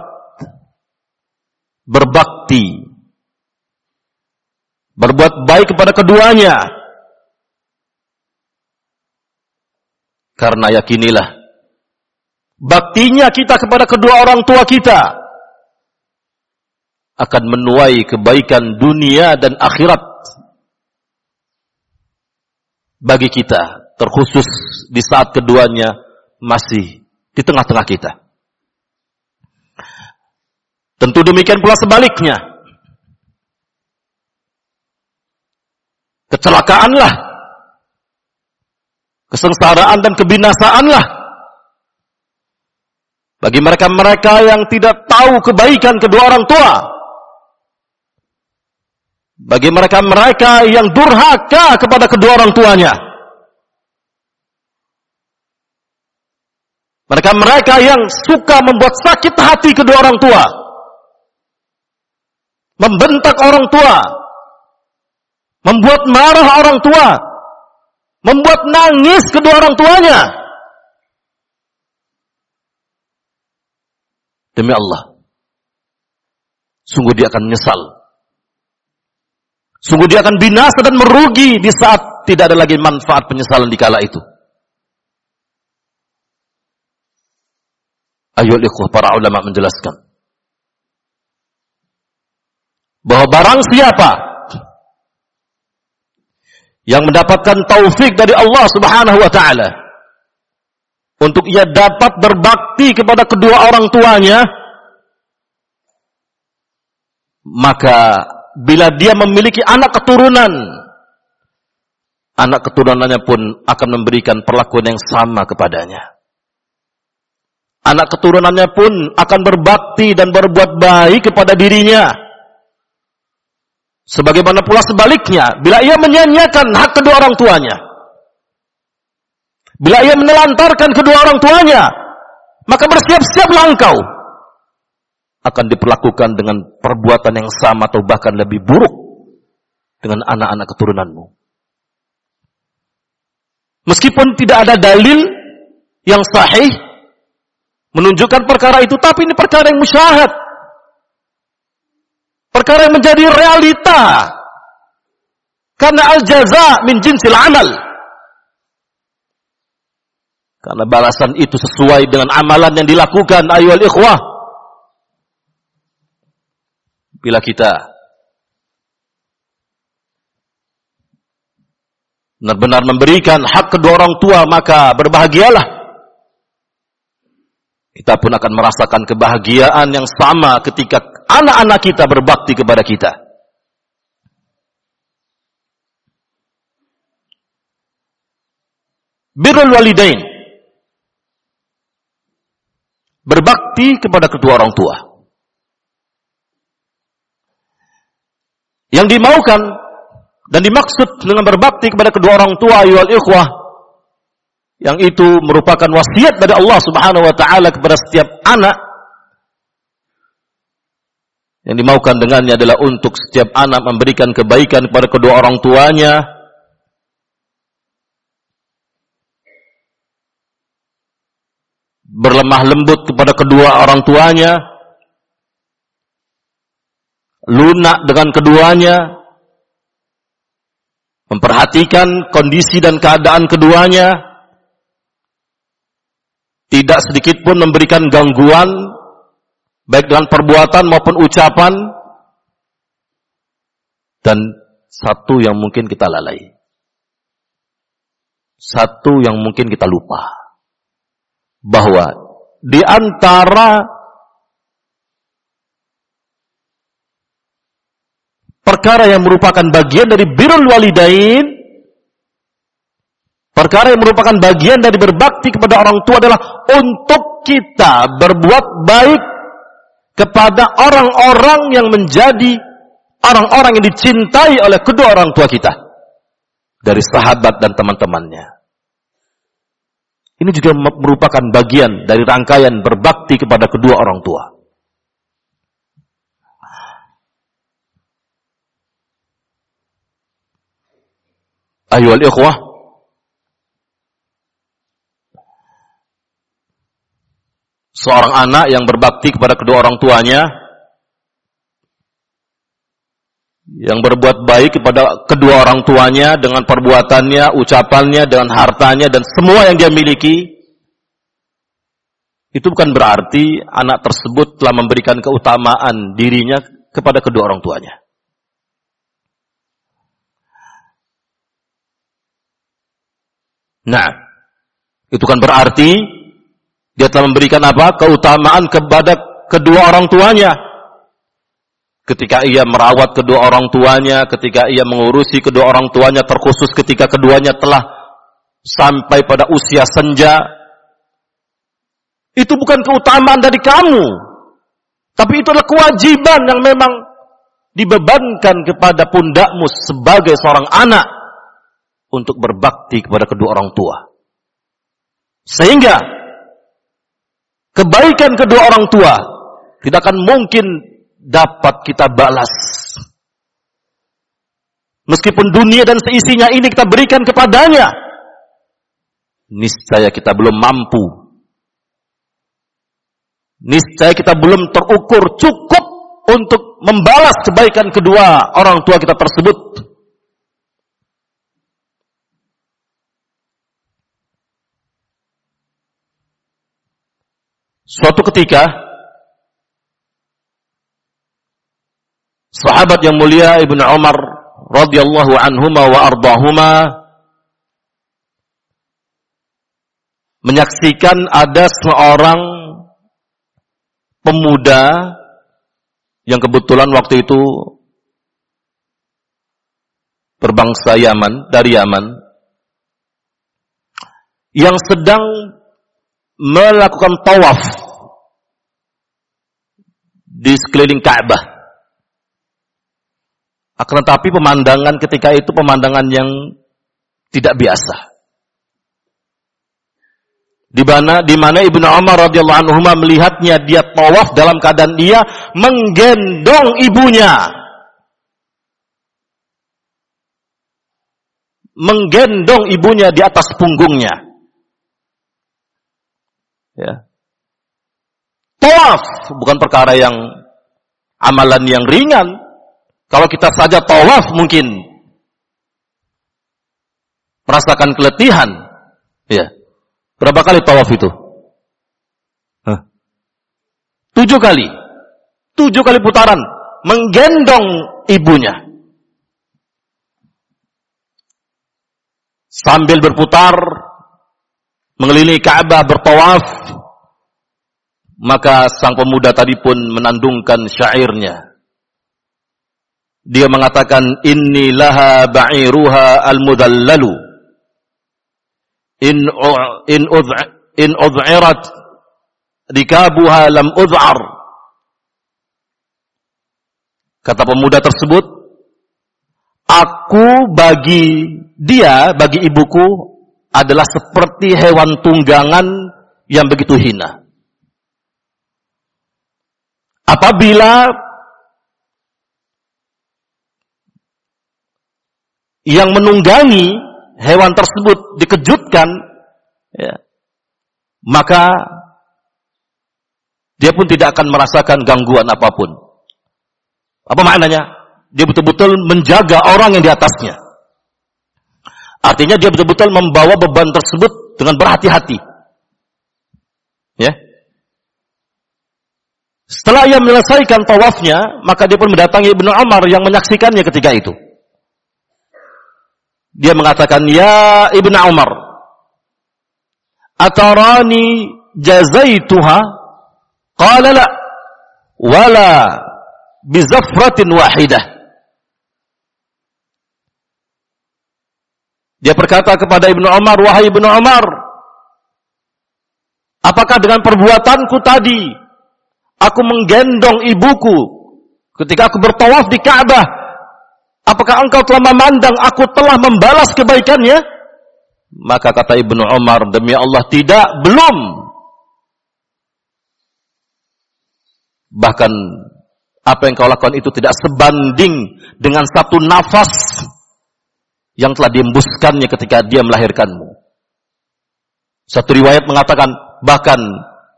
berbakti berbuat baik kepada keduanya. Karena yakinilah baktinya kita kepada kedua orang tua kita akan menuai kebaikan dunia dan akhirat bagi kita terkhusus di saat keduanya masih di tengah-tengah kita. Tentu demikian pula sebaliknya. Kecelakaanlah, kesengsaraan dan kebinasaanlah bagi mereka-mereka yang tidak tahu kebaikan kedua orang tua bagi mereka-mereka yang durhaka kepada kedua orang tuanya. Mereka-mereka yang suka membuat sakit hati kedua orang tua. Membentak orang tua. Membuat marah orang tua. Membuat nangis kedua orang tuanya. Demi Allah. Sungguh dia akan menyesal Sungguh dia akan binasa dan merugi di saat tidak ada lagi manfaat penyesalan di kala itu. Ayo ikhwah para ulama menjelaskan. Bahwa barang siapa yang mendapatkan taufik dari Allah subhanahu wa ta'ala untuk ia dapat berbakti kepada kedua orang tuanya maka bila dia memiliki anak keturunan, anak keturunannya pun akan memberikan perlakuan yang sama kepadanya. Anak keturunannya pun akan berbakti dan berbuat baik kepada dirinya. Sebagaimana pula sebaliknya, bila ia menyanyiakan hak kedua orang tuanya, bila ia menelantarkan kedua orang tuanya, maka bersiap-siaplah engkau akan diperlakukan dengan perbuatan yang sama atau bahkan lebih buruk dengan anak-anak keturunanmu. Meskipun tidak ada dalil yang sahih menunjukkan perkara itu, tapi ini perkara yang musyahad. Perkara yang menjadi realita. Karena al-jaza min jinsil amal. Karena balasan itu sesuai dengan amalan yang dilakukan ayu al-ikhwah. Bila kita benar-benar memberikan hak kedua orang tua, maka berbahagialah. Kita pun akan merasakan kebahagiaan yang sama ketika anak-anak kita berbakti kepada kita. Birrul walidain. Berbakti kepada kedua orang tua. Yang dimaukan dan dimaksud dengan berbakti kepada kedua orang tua ayuhal ikhwah yang itu merupakan wasiat dari Allah Subhanahu wa taala kepada setiap anak yang dimaukan dengannya adalah untuk setiap anak memberikan kebaikan kepada kedua orang tuanya berlemah lembut kepada kedua orang tuanya lunak dengan keduanya memperhatikan kondisi dan keadaan keduanya, tidak sedikit pun memberikan gangguan, baik dengan perbuatan maupun ucapan, dan satu yang mungkin kita lalai. Satu yang mungkin kita lupa. Bahwa di antara perkara yang merupakan bagian dari birrul walidain, perkara yang merupakan bagian dari berbakti kepada orang tua adalah untuk kita berbuat baik kepada orang-orang yang menjadi orang-orang yang dicintai oleh kedua orang tua kita dari sahabat dan teman-temannya. Ini juga merupakan bagian dari rangkaian berbakti kepada kedua orang tua. Ayuhal ikhwah. Seorang anak yang berbakti kepada kedua orang tuanya, yang berbuat baik kepada kedua orang tuanya dengan perbuatannya, ucapannya, dengan hartanya, dan semua yang dia miliki, itu bukan berarti anak tersebut telah memberikan keutamaan dirinya kepada kedua orang tuanya. Nah, itu kan berarti dia telah memberikan apa? Keutamaan kepada kedua orang tuanya. Ketika ia merawat kedua orang tuanya, ketika ia mengurusi kedua orang tuanya, terkhusus ketika keduanya telah sampai pada usia senja, itu bukan keutamaan dari kamu, tapi itu adalah kewajiban yang memang dibebankan kepada pundakmu sebagai seorang anak untuk berbakti kepada kedua orang tua. Sehingga kebaikan kedua orang tua tidak akan mungkin dapat kita balas. Meskipun dunia dan seisinya ini kita berikan kepadanya, niscaya kita belum mampu. Niscaya kita belum terukur cukup untuk membalas kebaikan kedua orang tua kita tersebut. Suatu ketika sahabat yang mulia Ibnu Umar radhiyallahu anhuma wa ardahuma menyaksikan ada seorang pemuda yang kebetulan waktu itu berbangsa Yaman dari Yaman yang sedang melakukan tawaf di sekeliling Ka'bah. Akan tetapi pemandangan ketika itu pemandangan yang tidak biasa. Di mana di mana Ibnu Umar radhiyallahu anhu melihatnya dia tawaf dalam keadaan dia menggendong ibunya. Menggendong ibunya di atas punggungnya. Ya. Tawaf bukan perkara yang amalan yang ringan. Kalau kita saja tawaf mungkin merasakan keletihan. Ya. Berapa kali tawaf itu? Hah? Tujuh kali. Tujuh kali putaran. Menggendong ibunya. Sambil berputar. Mengelilingi Ka'bah bertawaf. Maka sang pemuda tadi pun menandungkan syairnya. Dia mengatakan, Inni laha ba'iruha al-mudallalu. In in udh in udhirat dikabuha lam udhar kata pemuda tersebut aku bagi dia bagi ibuku adalah seperti hewan tunggangan yang begitu hina. Apabila yang menunggangi hewan tersebut dikejutkan, ya, maka dia pun tidak akan merasakan gangguan apa pun. Apa maknanya? Dia betul-betul menjaga orang yang di atasnya. Artinya dia betul-betul membawa beban tersebut dengan berhati-hati. Ya. Setelah ia menyelesaikan tawafnya, maka dia pun mendatangi Ibnu Umar yang menyaksikannya ketika itu. Dia mengatakan, Ya Ibn Umar, Atarani jazaituha? Qala la, wala bizafratin wahidah. Dia berkata kepada Ibnu Umar, wahai Ibnu Umar, apakah dengan perbuatanku tadi aku menggendong ibuku ketika aku bertawaf di Ka'bah Apakah engkau telah memandang aku telah membalas kebaikannya? Maka kata Ibnu Umar, demi Allah tidak, belum. Bahkan apa yang kau lakukan itu tidak sebanding dengan satu nafas yang telah diembuskannya ketika dia melahirkanmu. Satu riwayat mengatakan, bahkan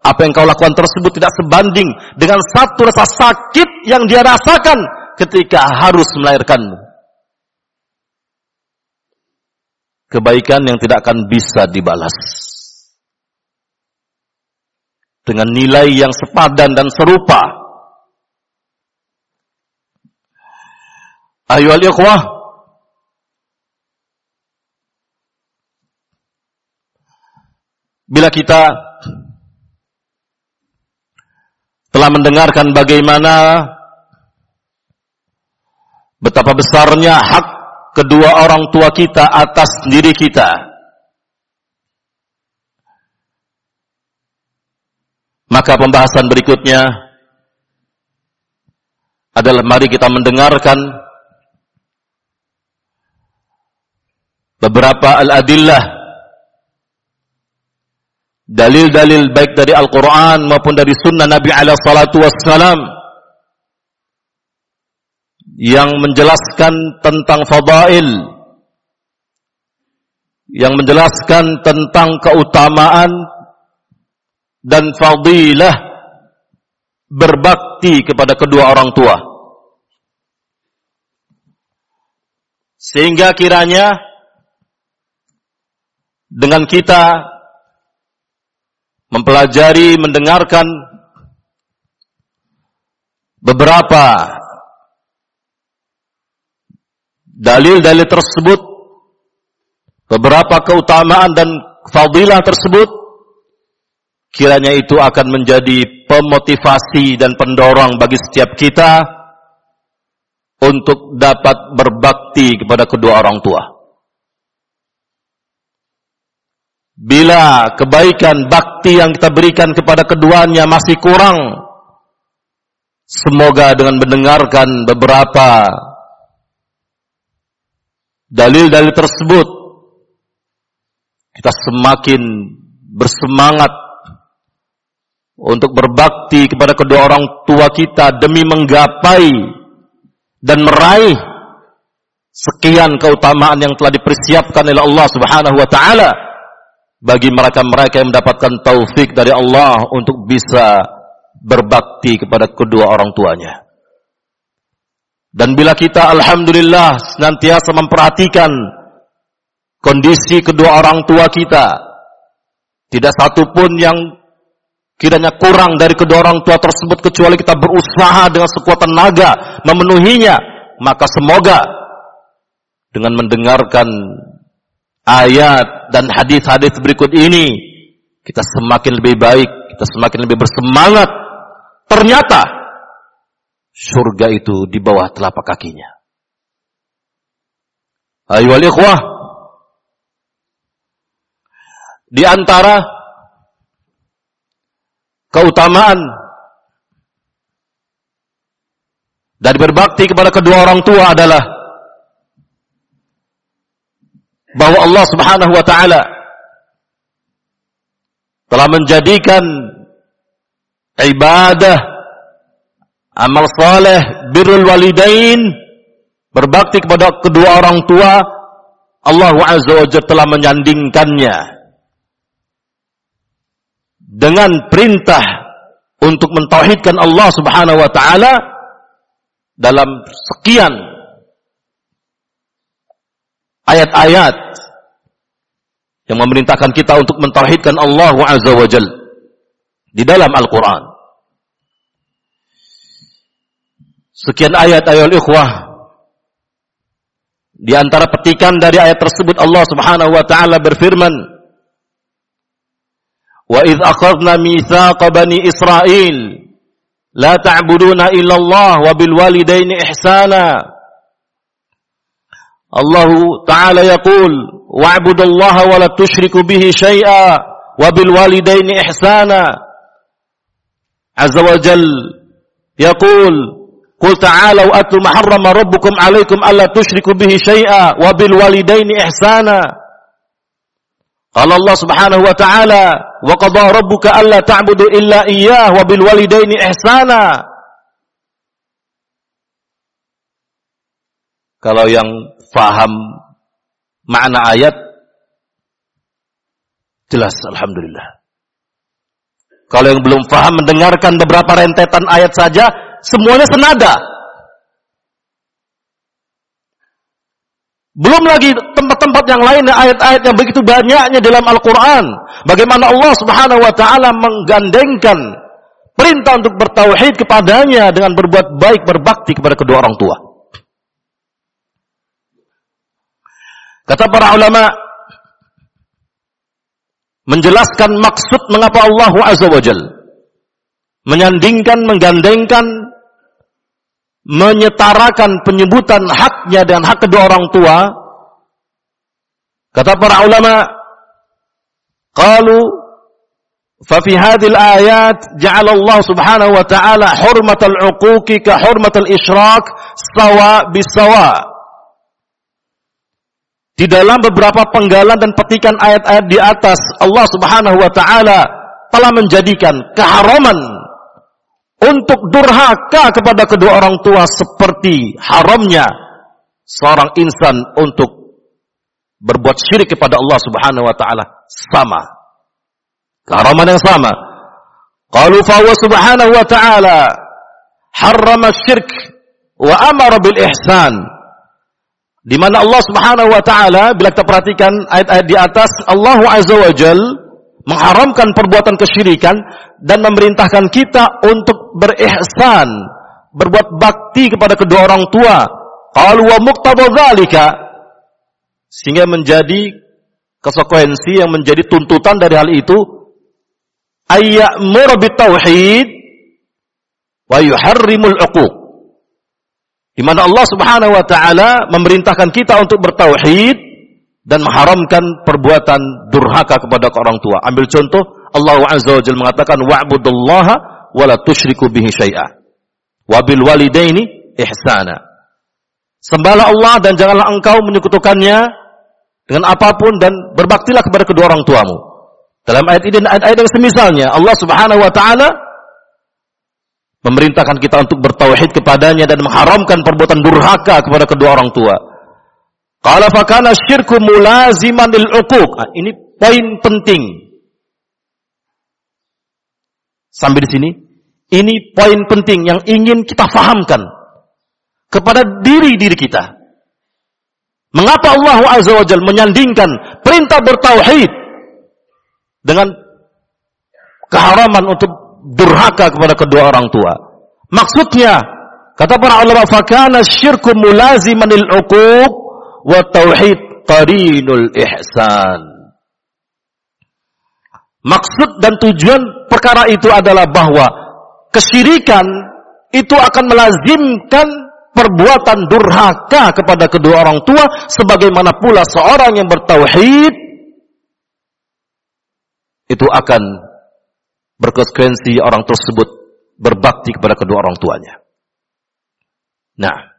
apa yang kau lakukan tersebut tidak sebanding dengan satu rasa sakit yang dia rasakan ketika harus melahirkanmu. Kebaikan yang tidak akan bisa dibalas. Dengan nilai yang sepadan dan serupa. Ayo al-ikhwah. Bila kita telah mendengarkan bagaimana Betapa besarnya hak kedua orang tua kita atas diri kita. Maka pembahasan berikutnya adalah mari kita mendengarkan beberapa al-adillah dalil-dalil baik dari Al-Quran maupun dari sunnah Nabi ala salatu wassalam yang menjelaskan tentang fadail yang menjelaskan tentang keutamaan dan fadilah berbakti kepada kedua orang tua. Sehingga kiranya dengan kita mempelajari mendengarkan beberapa dalil-dalil tersebut, beberapa keutamaan dan fadilah tersebut, kiranya itu akan menjadi pemotivasi dan pendorong bagi setiap kita untuk dapat berbakti kepada kedua orang tua. Bila kebaikan bakti yang kita berikan kepada keduanya masih kurang, semoga dengan mendengarkan beberapa dalil-dalil tersebut, kita semakin bersemangat untuk berbakti kepada kedua orang tua kita demi menggapai dan meraih sekian keutamaan yang telah dipersiapkan oleh Allah Subhanahu wa taala bagi mereka-mereka yang mendapatkan taufik dari Allah untuk bisa berbakti kepada kedua orang tuanya. Dan bila kita alhamdulillah senantiasa memperhatikan kondisi kedua orang tua kita, tidak satu pun yang kiranya kurang dari kedua orang tua tersebut kecuali kita berusaha dengan sekuat tenaga memenuhinya, maka semoga dengan mendengarkan ayat dan hadis-hadis berikut ini kita semakin lebih baik, kita semakin lebih bersemangat. Ternyata surga itu di bawah telapak kakinya. Ayo ikhwah. Di antara keutamaan dari berbakti kepada kedua orang tua adalah bahwa Allah Subhanahu wa taala telah menjadikan ibadah amal saleh birrul walidain berbakti kepada kedua orang tua Allah Azza wa Jalla telah menyandingkannya dengan perintah untuk mentauhidkan Allah Subhanahu wa taala dalam sekian ayat-ayat yang memerintahkan kita untuk mentauhidkan Allah Azza wa Jal di dalam Al-Quran. Sekian ayat ayat ikhwah. Di antara petikan dari ayat tersebut Allah Subhanahu wa taala berfirman, "Wa idz akhadna mitsaqa bani Israil la ta'buduna illa Allah wa bil walidaini ihsana." Allah Ta'ala yaqul wa'budallaha wa la tusyriku bihi syai'a wa bil walidaini ihsana Azza wa Jal yaqul Qul ta'alau atlu ma harrama rabbukum 'alaikum alla tusyriku bihi syai'a wa bil walidaini ihsana Qala Allah Subhanahu wa ta'ala wa qadha rabbuka alla ta'budu illa iyyah wa bil walidaini ihsana Kalau yang faham makna ayat jelas alhamdulillah. Kalau yang belum faham mendengarkan beberapa rentetan ayat saja semuanya senada. Belum lagi tempat-tempat yang lain ayat-ayat yang begitu banyaknya dalam Al-Qur'an. Bagaimana Allah Subhanahu wa taala menggandengkan perintah untuk bertauhid kepadanya dengan berbuat baik berbakti kepada kedua orang tua. Kata para ulama menjelaskan maksud mengapa Allah Azza wa menyandingkan, menggandengkan, menyetarakan penyebutan haknya dan hak kedua orang tua. Kata para ulama, qalu ففي هذه الآيات جعل الله سبحانه وتعالى حرمة العقوق كحرمة الإشراك سواء بسواء di dalam beberapa penggalan dan petikan ayat-ayat di atas, Allah Subhanahu wa taala telah menjadikan keharaman untuk durhaka kepada kedua orang tua seperti haramnya seorang insan untuk berbuat syirik kepada Allah Subhanahu wa taala sama. Keharaman yang sama. Qalu fa subhanahu wa ta'ala harrama syirk wa amara bil ihsan di mana Allah Subhanahu wa taala bila kita perhatikan ayat-ayat di atas Allah Azza wa Jal mengharamkan perbuatan kesyirikan dan memerintahkan kita untuk berihsan, berbuat bakti kepada kedua orang tua. Qalu wa muqtada dzalika sehingga menjadi konsekuensi yang menjadi tuntutan dari hal itu ayyamur bitauhid wa yuharrimul uquq Di mana Allah Subhanahu wa taala memerintahkan kita untuk bertauhid dan mengharamkan perbuatan durhaka kepada orang tua. Ambil contoh, Allah Azza wa Jalla mengatakan wa'budullaha wa la tusyriku bihi syai'a. Wa bil walidaini ihsana. Sembahlah Allah dan janganlah engkau menyekutukannya dengan apa pun dan berbaktilah kepada kedua orang tuamu. Dalam ayat ini ayat-ayat yang semisalnya, Allah Subhanahu wa taala memerintahkan kita untuk bertauhid kepadanya dan mengharamkan perbuatan durhaka kepada kedua orang tua. Qala fakana syirku mulaziman lil uquq. Nah, ini poin penting. Sampai di sini, ini poin penting yang ingin kita fahamkan kepada diri-diri kita. Mengapa Allah Azza wa Jalla menyandingkan perintah bertauhid dengan keharaman untuk durhaka kepada kedua orang tua. Maksudnya, kata para ulama, fakana syirku mulazimanil uquq wa tauhid qarinul ihsan. Maksud dan tujuan perkara itu adalah bahwa kesyirikan itu akan melazimkan perbuatan durhaka kepada kedua orang tua sebagaimana pula seorang yang bertauhid itu akan berkonsekuensi orang tersebut berbakti kepada kedua orang tuanya. Nah,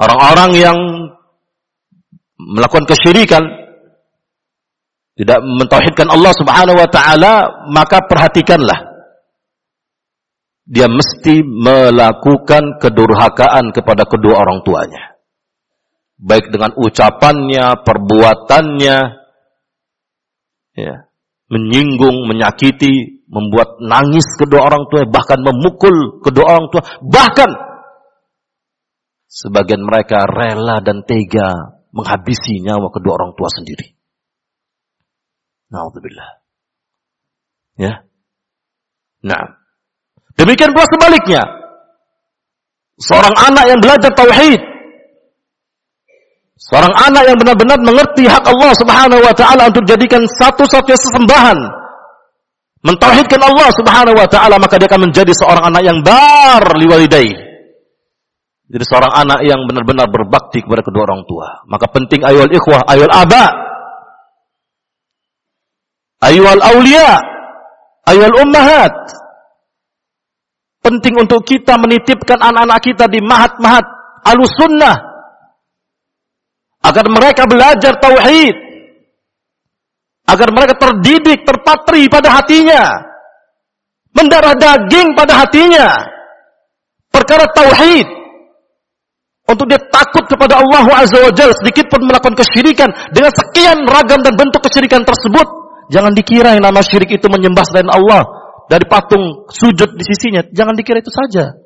orang-orang yang melakukan kesyirikan tidak mentauhidkan Allah Subhanahu wa taala, maka perhatikanlah dia mesti melakukan kedurhakaan kepada kedua orang tuanya. Baik dengan ucapannya, perbuatannya, ya menyinggung, menyakiti, membuat nangis kedua orang tua, bahkan memukul kedua orang tua, bahkan sebagian mereka rela dan tega menghabisi nyawa kedua orang tua sendiri. Nauzubillah. Ya. Nah. Demikian pula sebaliknya. Seorang anak yang belajar tauhid Seorang anak yang benar-benar mengerti hak Allah Subhanahu wa taala untuk jadikan satu-satunya sesembahan. Mentauhidkan Allah Subhanahu wa taala maka dia akan menjadi seorang anak yang bar liwalidai. Jadi seorang anak yang benar-benar berbakti kepada kedua orang tua. Maka penting ayol ikhwah, ayol aba. Ayol aulia, ayol ummahat. Penting untuk kita menitipkan anak-anak kita di mahat-mahat alus sunnah agar mereka belajar tauhid agar mereka terdidik terpatri pada hatinya mendarah daging pada hatinya perkara tauhid untuk dia takut kepada Allah Azza wa Jalla sedikit pun melakukan kesyirikan dengan sekian ragam dan bentuk kesyirikan tersebut jangan dikira yang nama syirik itu menyembah selain Allah dari patung sujud di sisinya jangan dikira itu saja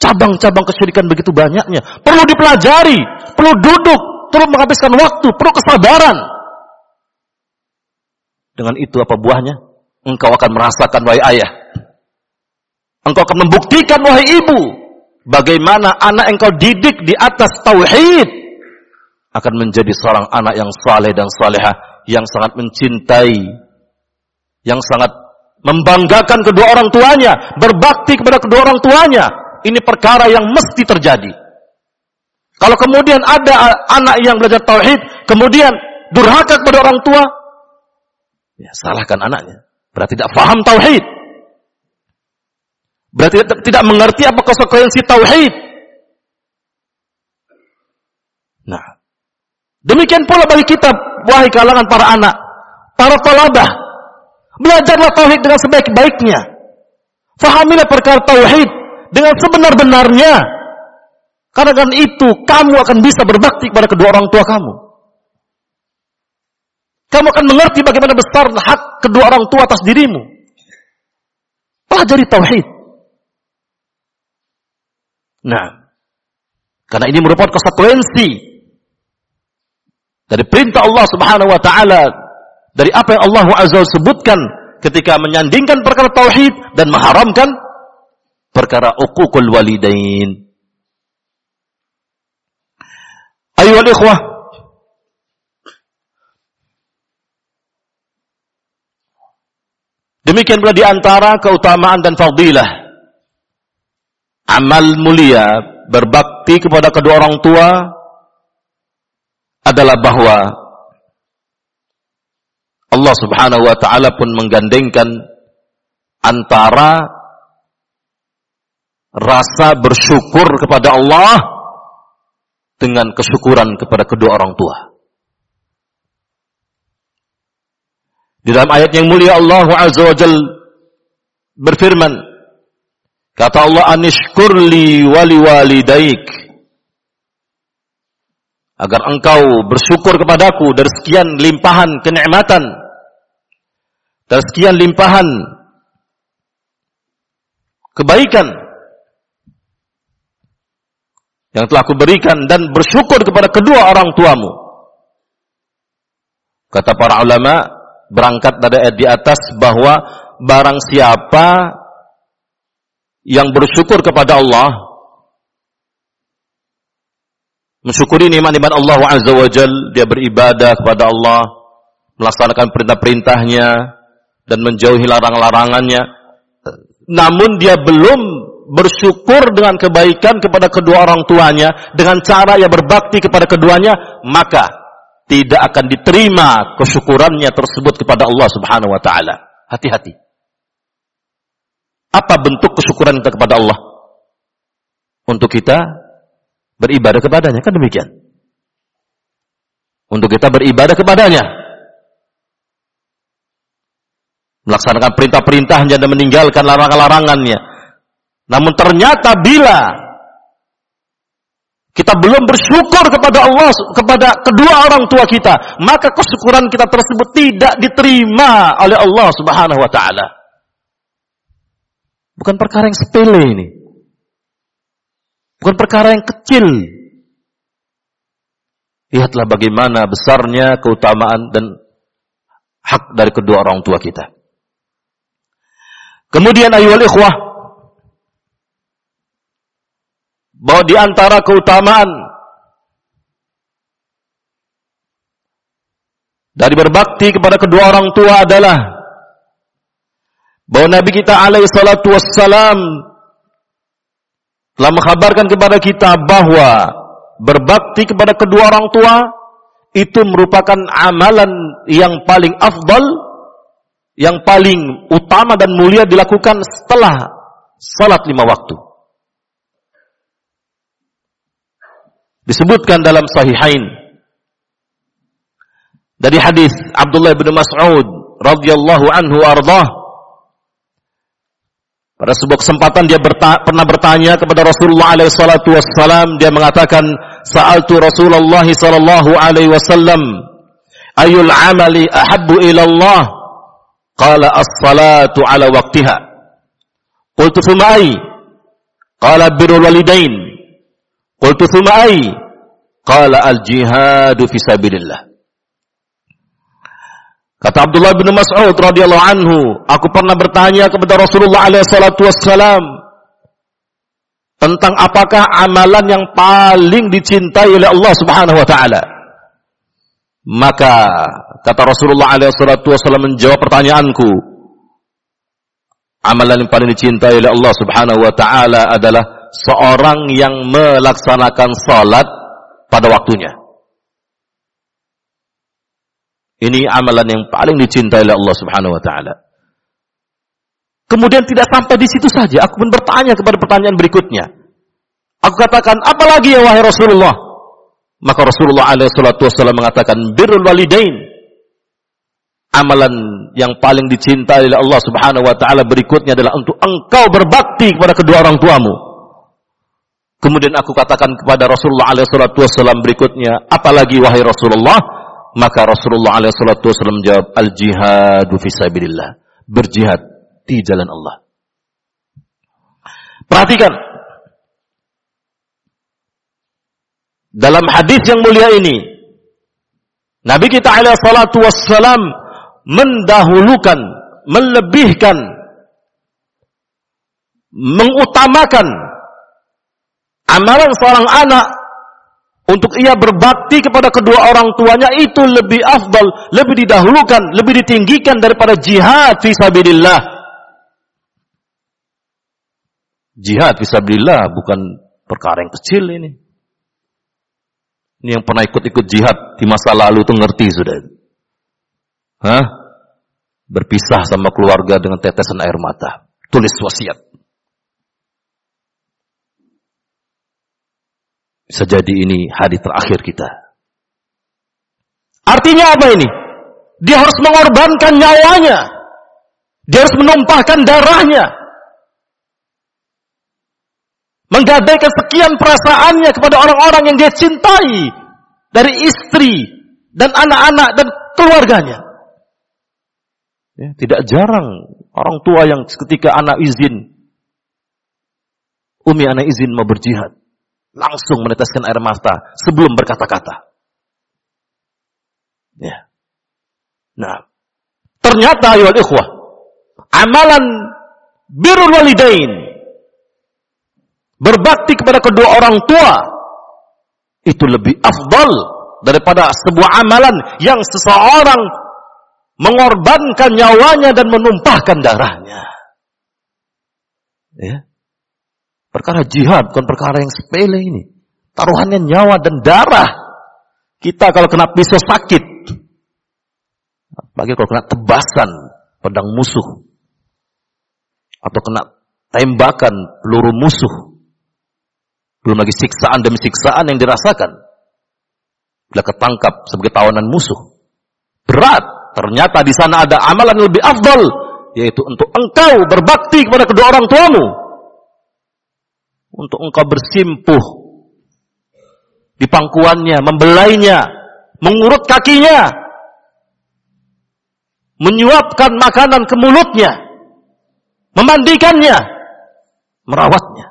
cabang-cabang kesyirikan begitu banyaknya perlu dipelajari perlu duduk perlu menghabiskan waktu, perlu kesabaran. Dengan itu apa buahnya? Engkau akan merasakan wahai ayah. Engkau akan membuktikan wahai ibu. Bagaimana anak engkau didik di atas tauhid. Akan menjadi seorang anak yang saleh dan salehah. Yang sangat mencintai. Yang sangat membanggakan kedua orang tuanya. Berbakti kepada kedua orang tuanya. Ini perkara yang mesti terjadi. Kalau kemudian ada anak yang belajar tauhid, kemudian durhaka kepada orang tua, ya salahkan anaknya. Berarti tidak faham tauhid. Berarti tidak mengerti apa konsekuensi tauhid. Nah, demikian pula bagi kita, wahai kalangan para anak, para talabah, belajarlah tauhid dengan sebaik-baiknya. Fahamilah perkara tauhid dengan sebenar-benarnya. Karena dengan itu kamu akan bisa berbakti kepada kedua orang tua kamu. Kamu akan mengerti bagaimana besar hak kedua orang tua atas dirimu. Pelajari tauhid. Nah, karena ini merupakan konsekuensi dari perintah Allah Subhanahu wa taala dari apa yang Allah Azza sebutkan ketika menyandingkan perkara tauhid dan mengharamkan perkara uququl walidain. Ayuhal ikhwah. Demikian pula di antara keutamaan dan fadilah amal mulia berbakti kepada kedua orang tua adalah bahwa Allah Subhanahu wa taala pun menggandengkan antara rasa bersyukur kepada Allah dengan kesyukuran kepada kedua orang tua. Di dalam ayat yang mulia Allah Azza wa Jal berfirman, kata Allah anishkurli wali walidaik agar engkau bersyukur kepadaku dari sekian limpahan kenikmatan dari sekian limpahan kebaikan yang telah kuberikan dan bersyukur kepada kedua orang tuamu. Kata para ulama berangkat dari ayat di atas bahwa barang siapa yang bersyukur kepada Allah mensyukuri nikmat-nikmat Allah Azza wa Jal, dia beribadah kepada Allah, melaksanakan perintah-perintahnya dan menjauhi larang-larangannya. Namun dia belum bersyukur dengan kebaikan kepada kedua orang tuanya dengan cara yang berbakti kepada keduanya, maka tidak akan diterima kesyukurannya tersebut kepada Allah Subhanahu wa taala. Hati-hati. Apa bentuk kesyukuran kita kepada Allah? Untuk kita beribadah kepadanya, kan demikian. Untuk kita beribadah kepadanya. Melaksanakan perintah-perintahnya dan meninggalkan larangan-larangannya namun ternyata bila kita belum bersyukur kepada Allah, kepada kedua orang tua kita, maka kesyukuran kita tersebut tidak diterima oleh Allah Subhanahu wa taala. Bukan perkara yang sepele ini. Bukan perkara yang kecil. Lihatlah bagaimana besarnya keutamaan dan hak dari kedua orang tua kita. Kemudian ayuhal ikhwah, bahwa di antara keutamaan dari berbakti kepada kedua orang tua adalah bahwa Nabi kita alaihi salatu wassalam telah mengkabarkan kepada kita bahwa berbakti kepada kedua orang tua itu merupakan amalan yang paling afdal yang paling utama dan mulia dilakukan setelah salat lima waktu. disebutkan dalam sahihain dari hadis Abdullah bin Mas'ud radhiyallahu anhu ardah pada sebuah kesempatan dia berta pernah bertanya kepada Rasulullah alaihi salatu wassalam dia mengatakan sa'altu Rasulullah sallallahu alaihi wasallam ayul amali ahabbu ila Allah qala as-salatu ala waqtiha qultu thumma ay qala birrul walidain Qultu thumma ai? Qala al-jihadu fi sabilillah. Kata Abdullah bin Mas'ud radhiyallahu anhu, aku pernah bertanya kepada Rasulullah alaihi salatu wassalam tentang apakah amalan yang paling dicintai oleh Allah Subhanahu wa taala. Maka kata Rasulullah alaihi salatu wassalam menjawab pertanyaanku, amalan yang paling dicintai oleh Allah Subhanahu wa taala adalah seorang yang melaksanakan salat pada waktunya. Ini amalan yang paling dicintai oleh Allah Subhanahu wa taala. Kemudian tidak sampai di situ saja, aku pun bertanya kepada pertanyaan berikutnya. Aku katakan, apalagi ya wahai Rasulullah? Maka Rasulullah alaihi wasallam mengatakan, birrul walidain. Amalan yang paling dicintai oleh Allah Subhanahu wa taala berikutnya adalah untuk engkau berbakti kepada kedua orang tuamu. Kemudian aku katakan kepada Rasulullah SAW berikutnya, apalagi wahai Rasulullah? Maka Rasulullah SAW menjawab, al-jihadu fisabilillah. Berjihad di jalan Allah. Perhatikan. Dalam hadis yang mulia ini, Nabi kita SAW mendahulukan, melebihkan, mengutamakan amalan seorang anak untuk ia berbakti kepada kedua orang tuanya itu lebih afdal, lebih didahulukan, lebih ditinggikan daripada jihad fi sabilillah. Jihad fisabilillah bukan perkara yang kecil ini. Ini yang pernah ikut-ikut jihad di masa lalu itu ngerti sudah. Hah? Berpisah sama keluarga dengan tetesan air mata. Tulis wasiat. Bisa jadi ini hari terakhir kita. Artinya apa ini? Dia harus mengorbankan nyawanya. Dia harus menumpahkan darahnya menggadaikan sekian perasaannya kepada orang-orang yang dia cintai dari istri dan anak-anak dan keluarganya. Ya, tidak jarang orang tua yang ketika anak izin, umi anak izin mau berjihad, langsung meneteskan air mata sebelum berkata-kata. Ya. Nah, ternyata ayo ikhwah, amalan birrul walidain berbakti kepada kedua orang tua itu lebih afdal daripada sebuah amalan yang seseorang mengorbankan nyawanya dan menumpahkan darahnya. Ya. Perkara jihad bukan perkara yang sepele ini. Taruhannya nyawa dan darah. Kita kalau kena pisau sakit. Apalagi kalau kena tebasan pedang musuh. Atau kena tembakan peluru musuh. Belum lagi siksaan demi siksaan yang dirasakan. Bila ketangkap sebagai tawanan musuh. Berat. Ternyata di sana ada amalan yang lebih afdal. Yaitu untuk engkau berbakti kepada kedua orang tuamu. Untuk engkau bersimpuh. Di pangkuannya, membelainya. Mengurut kakinya. Menyuapkan makanan ke mulutnya. Memandikannya. Merawatnya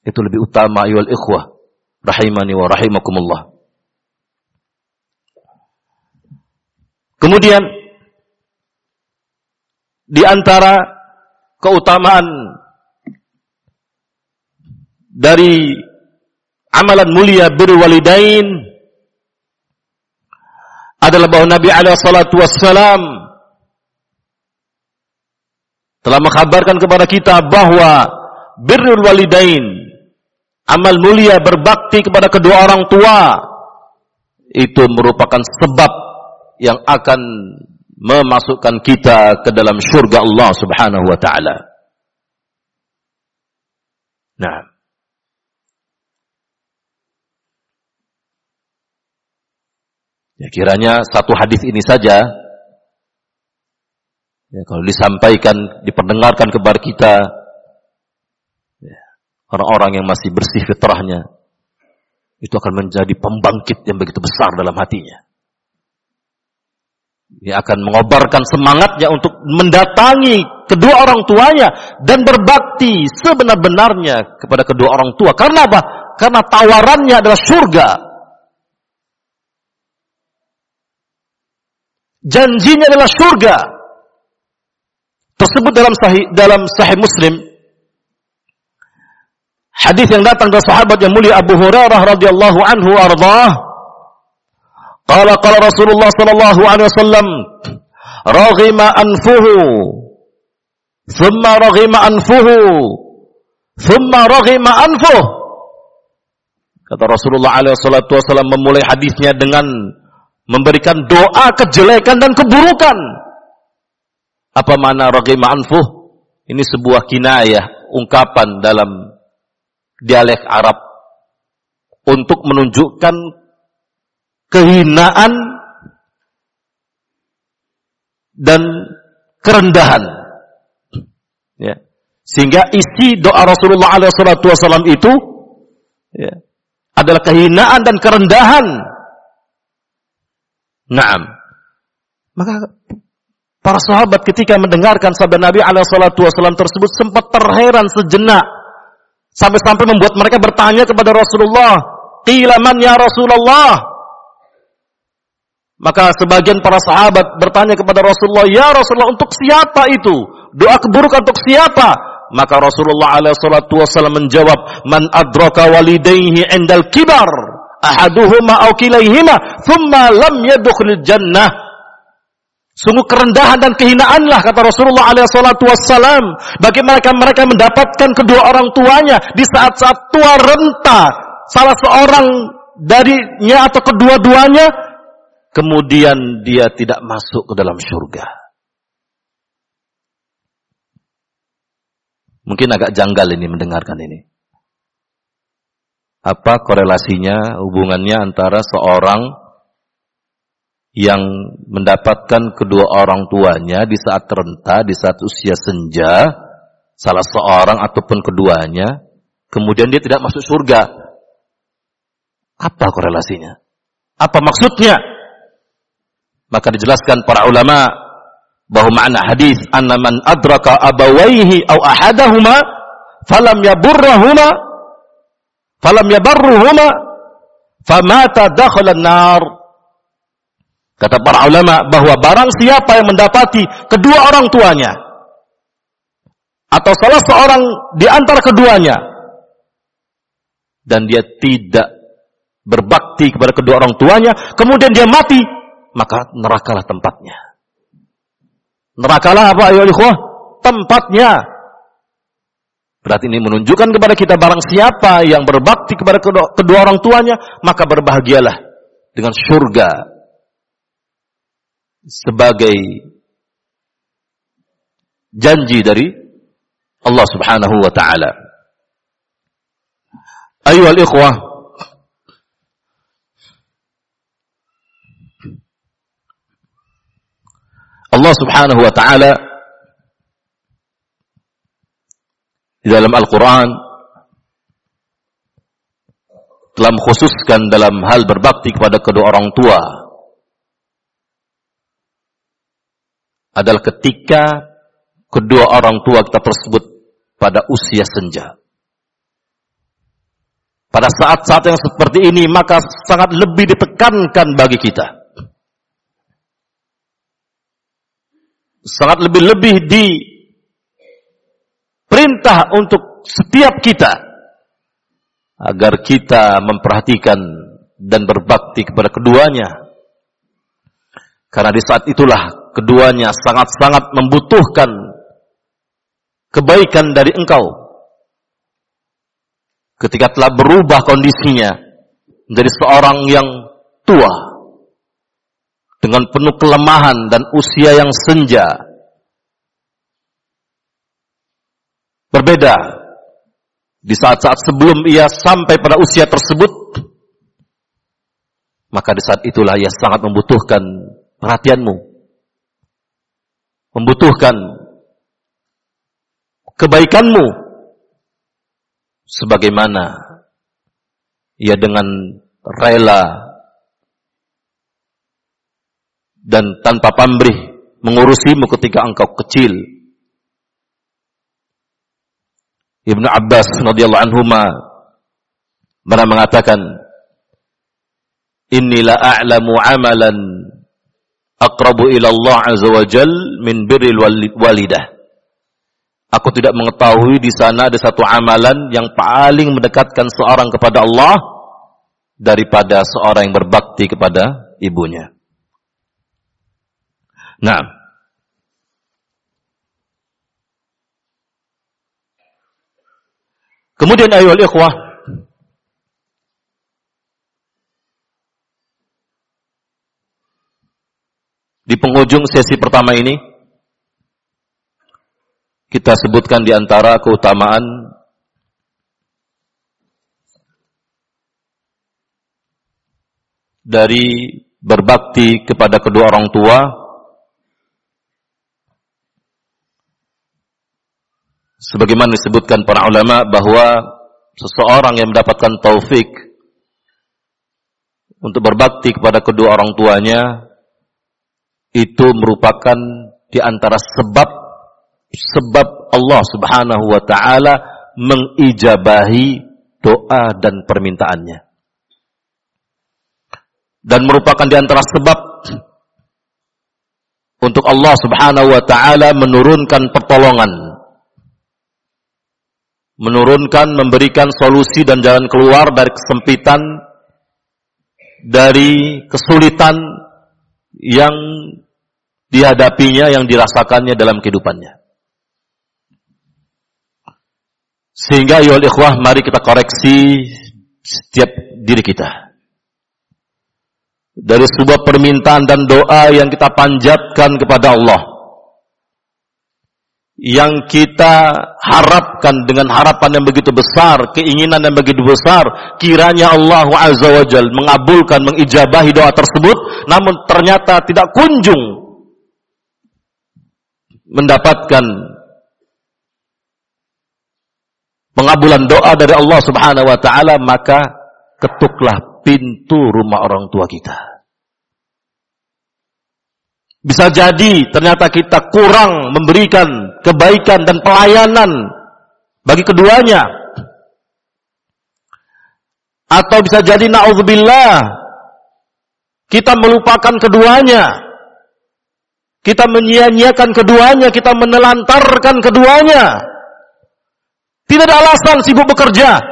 itu lebih utama ayol ikhwah rahimani wa rahimakumullah. Kemudian di antara keutamaan dari amalan mulia berwalidain adalah bahwa Nabi alaihi salatu wassalam telah mengkabarkan kepada kita bahwa birrul walidain amal mulia berbakti kepada kedua orang tua itu merupakan sebab yang akan memasukkan kita ke dalam surga Allah Subhanahu wa taala. Nah. Ya kiranya satu hadis ini saja ya kalau disampaikan diperdengarkan kepada kita orang-orang yang masih bersih fitrahnya itu akan menjadi pembangkit yang begitu besar dalam hatinya. Dia akan mengobarkan semangatnya untuk mendatangi kedua orang tuanya dan berbakti sebenar-benarnya kepada kedua orang tua. Karena apa? Karena tawarannya adalah surga. Janjinya adalah surga. Tersebut dalam sahih dalam sahih Muslim Hadis yang datang dari sahabat yang mulia Abu Hurairah radhiyallahu anhu ardhah. Qala qala Rasulullah sallallahu alaihi wasallam, "Raghima anfuhu." Thumma raghima anfuhu. Thumma raghima anfuh. Kata Rasulullah alaihi wasallam memulai hadisnya dengan memberikan doa kejelekan dan keburukan. Apa makna raghima anfuh? Ini sebuah kinayah, ungkapan dalam dialek Arab untuk menunjukkan kehinaan dan kerendahan. Ya. Sehingga isi doa Rasulullah SAW itu ya, adalah kehinaan dan kerendahan. Naam. Maka para sahabat ketika mendengarkan sabda Nabi SAW tersebut sempat terheran sejenak Sampai-sampai membuat mereka bertanya kepada Rasulullah, "Qila man ya Rasulullah?" Maka sebagian para sahabat bertanya kepada Rasulullah, "Ya Rasulullah, untuk siapa itu? Doa keburukan untuk siapa?" Maka Rasulullah alaihi salatu wasallam menjawab, "Man adraka walidayhi indal kibar, ahaduhuma aw kilayhima, thumma lam yadkhulul jannah." Sungguh kerendahan dan kehinaanlah kata Rasulullah SAW bagi mereka mereka mendapatkan kedua orang tuanya di saat-saat tua renta salah seorang darinya atau kedua-duanya kemudian dia tidak masuk ke dalam surga. Mungkin agak janggal ini mendengarkan ini. Apa korelasinya, hubungannya antara seorang yang mendapatkan kedua orang tuanya di saat renta, di saat usia senja, salah seorang ataupun keduanya, kemudian dia tidak masuk surga. Apa korelasinya? Apa maksudnya? Maka dijelaskan para ulama bahwa makna hadis anna man adraka abawaihi au ahadahuma falam yaburrahuma falam yabarruhuma famata dakhala an-nar Kata para ulama bahwa barang siapa yang mendapati kedua orang tuanya atau salah seorang di antara keduanya dan dia tidak berbakti kepada kedua orang tuanya, kemudian dia mati, maka nerakalah tempatnya. Nerakalah apa ayo ikhwah? Tempatnya. Berarti ini menunjukkan kepada kita barang siapa yang berbakti kepada kedua, orang tuanya, maka berbahagialah dengan surga sebagai janji dari Allah Subhanahu wa taala. Ayuhal ikhwah Allah Subhanahu wa taala di dalam Al-Qur'an telah mengkhususkan dalam hal berbakti kepada kedua orang tua adalah ketika kedua orang tua kita tersebut pada usia senja. Pada saat-saat yang seperti ini maka sangat lebih ditekankan bagi kita. Sangat lebih-lebih di perintah untuk setiap kita agar kita memperhatikan dan berbakti kepada keduanya. Karena di saat itulah keduanya sangat-sangat membutuhkan kebaikan dari engkau. Ketika telah berubah kondisinya menjadi seorang yang tua dengan penuh kelemahan dan usia yang senja. Berbeda. Di saat-saat sebelum ia sampai pada usia tersebut, maka di saat itulah ia sangat membutuhkan perhatianmu, membutuhkan kebaikanmu. Sebagaimana ia dengan rela dan tanpa pamrih mengurusimu ketika engkau kecil. Ibnu Abbas radhiyallahu anhu pernah mengatakan, "Inilah a'lamu amalan aqrabu ila Allah azza wa jal min birril walidah. Aku tidak mengetahui di sana ada satu amalan yang paling mendekatkan seorang kepada Allah daripada seorang yang berbakti kepada ibunya. Nah, kemudian ayol ikhwah Di penghujung sesi pertama ini, kita sebutkan di antara keutamaan dari berbakti kepada kedua orang tua sebagaimana disebutkan para ulama bahwa seseorang yang mendapatkan taufik untuk berbakti kepada kedua orang tuanya itu merupakan di antara sebab sebab Allah Subhanahu wa taala mengijabahi doa dan permintaannya. Dan merupakan di antara sebab untuk Allah Subhanahu wa taala menurunkan pertolongan. Menurunkan, memberikan solusi dan jalan keluar dari kesempitan dari kesulitan yang dihadapinya, yang dirasakannya dalam kehidupannya. Sehingga ya ikhwah mari kita koreksi setiap diri kita. Dari sebuah permintaan dan doa yang kita panjatkan kepada Allah. Yang kita harapkan dengan harapan yang begitu besar, keinginan yang begitu besar, kiranya Allah Azza wa Jal mengabulkan, mengijabahi doa tersebut, namun ternyata tidak kunjung mendapatkan pengabulan doa dari Allah Subhanahu wa taala, maka ketuklah pintu rumah orang tua kita. Bisa jadi ternyata kita kurang memberikan kebaikan dan pelayanan bagi keduanya. Atau bisa jadi naudzubillah kita melupakan keduanya. Kita menyia-nyiakan keduanya, kita menelantarkan keduanya. Tidak ada alasan sibuk bekerja.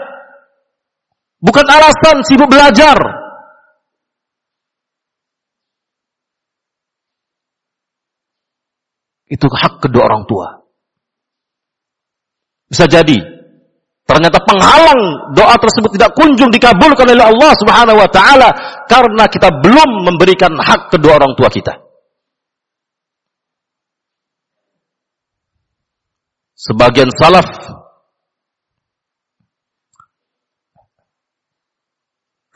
Bukan alasan sibuk belajar. Itu hak kedua orang tua. Bisa jadi ternyata penghalang doa tersebut tidak kunjung dikabulkan oleh Allah Subhanahu wa taala karena kita belum memberikan hak kedua orang tua kita. Sebagian salaf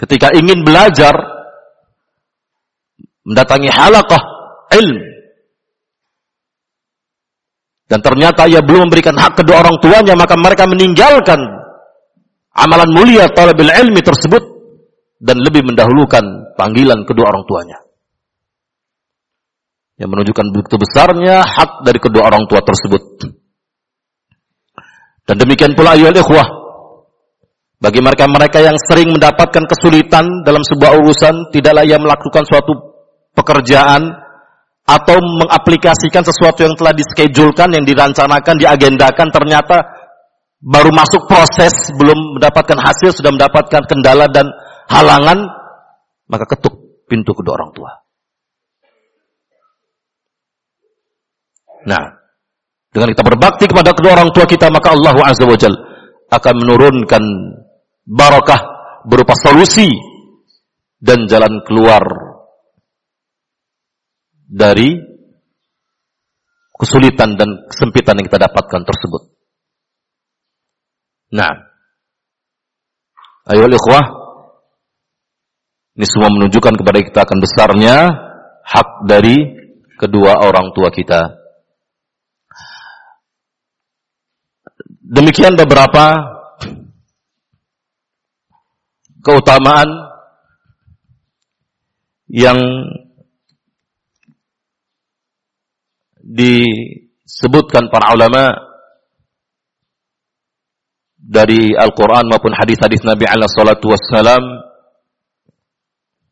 ketika ingin belajar mendatangi halaqah ilm dan ternyata ia belum memberikan hak kedua orang tuanya maka mereka meninggalkan amalan mulia talabil ilmi tersebut dan lebih mendahulukan panggilan kedua orang tuanya. Yang menunjukkan begitu besarnya hak dari kedua orang tua tersebut. Dan demikian pula ayol ikhwah bagi mereka-mereka yang sering mendapatkan kesulitan dalam sebuah urusan, tidaklah ia melakukan suatu pekerjaan atau mengaplikasikan sesuatu yang telah diskejulkan, yang dirancanakan, diagendakan, ternyata baru masuk proses, belum mendapatkan hasil, sudah mendapatkan kendala dan halangan, maka ketuk pintu kedua orang tua. Nah, dengan kita berbakti kepada kedua orang tua kita, maka Allah Azza wa Jal akan menurunkan barakah berupa solusi dan jalan keluar dari kesulitan dan kesempitan yang kita dapatkan tersebut. Nah, ayo ikhwah, ini semua menunjukkan kepada kita akan besarnya hak dari kedua orang tua kita. Demikian beberapa keutamaan yang disebutkan para ulama dari Al-Quran maupun hadis-hadis Nabi Allah Salatu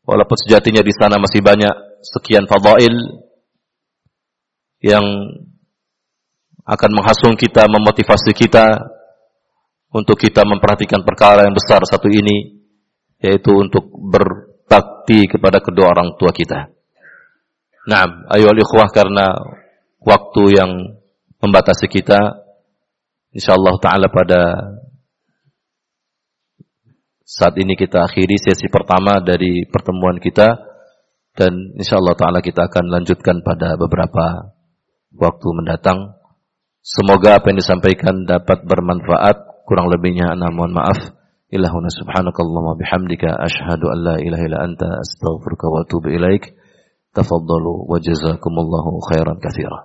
walaupun sejatinya di sana masih banyak sekian fadail yang akan menghasung kita, memotivasi kita untuk kita memperhatikan perkara yang besar satu ini yaitu untuk berbakti kepada kedua orang tua kita. Nah, ayo ikhwah karena waktu yang membatasi kita, insyaallah taala pada saat ini kita akhiri sesi pertama dari pertemuan kita dan insyaallah taala kita akan lanjutkan pada beberapa waktu mendatang. Semoga apa yang disampaikan dapat bermanfaat, kurang lebihnya namun maaf. إلا هنا سبحانك اللهم وبحمدك أشهد أن لا إله إلا أنت أستغفرك وأتوب إليك تفضلوا وجزاكم الله خيرا كثيرا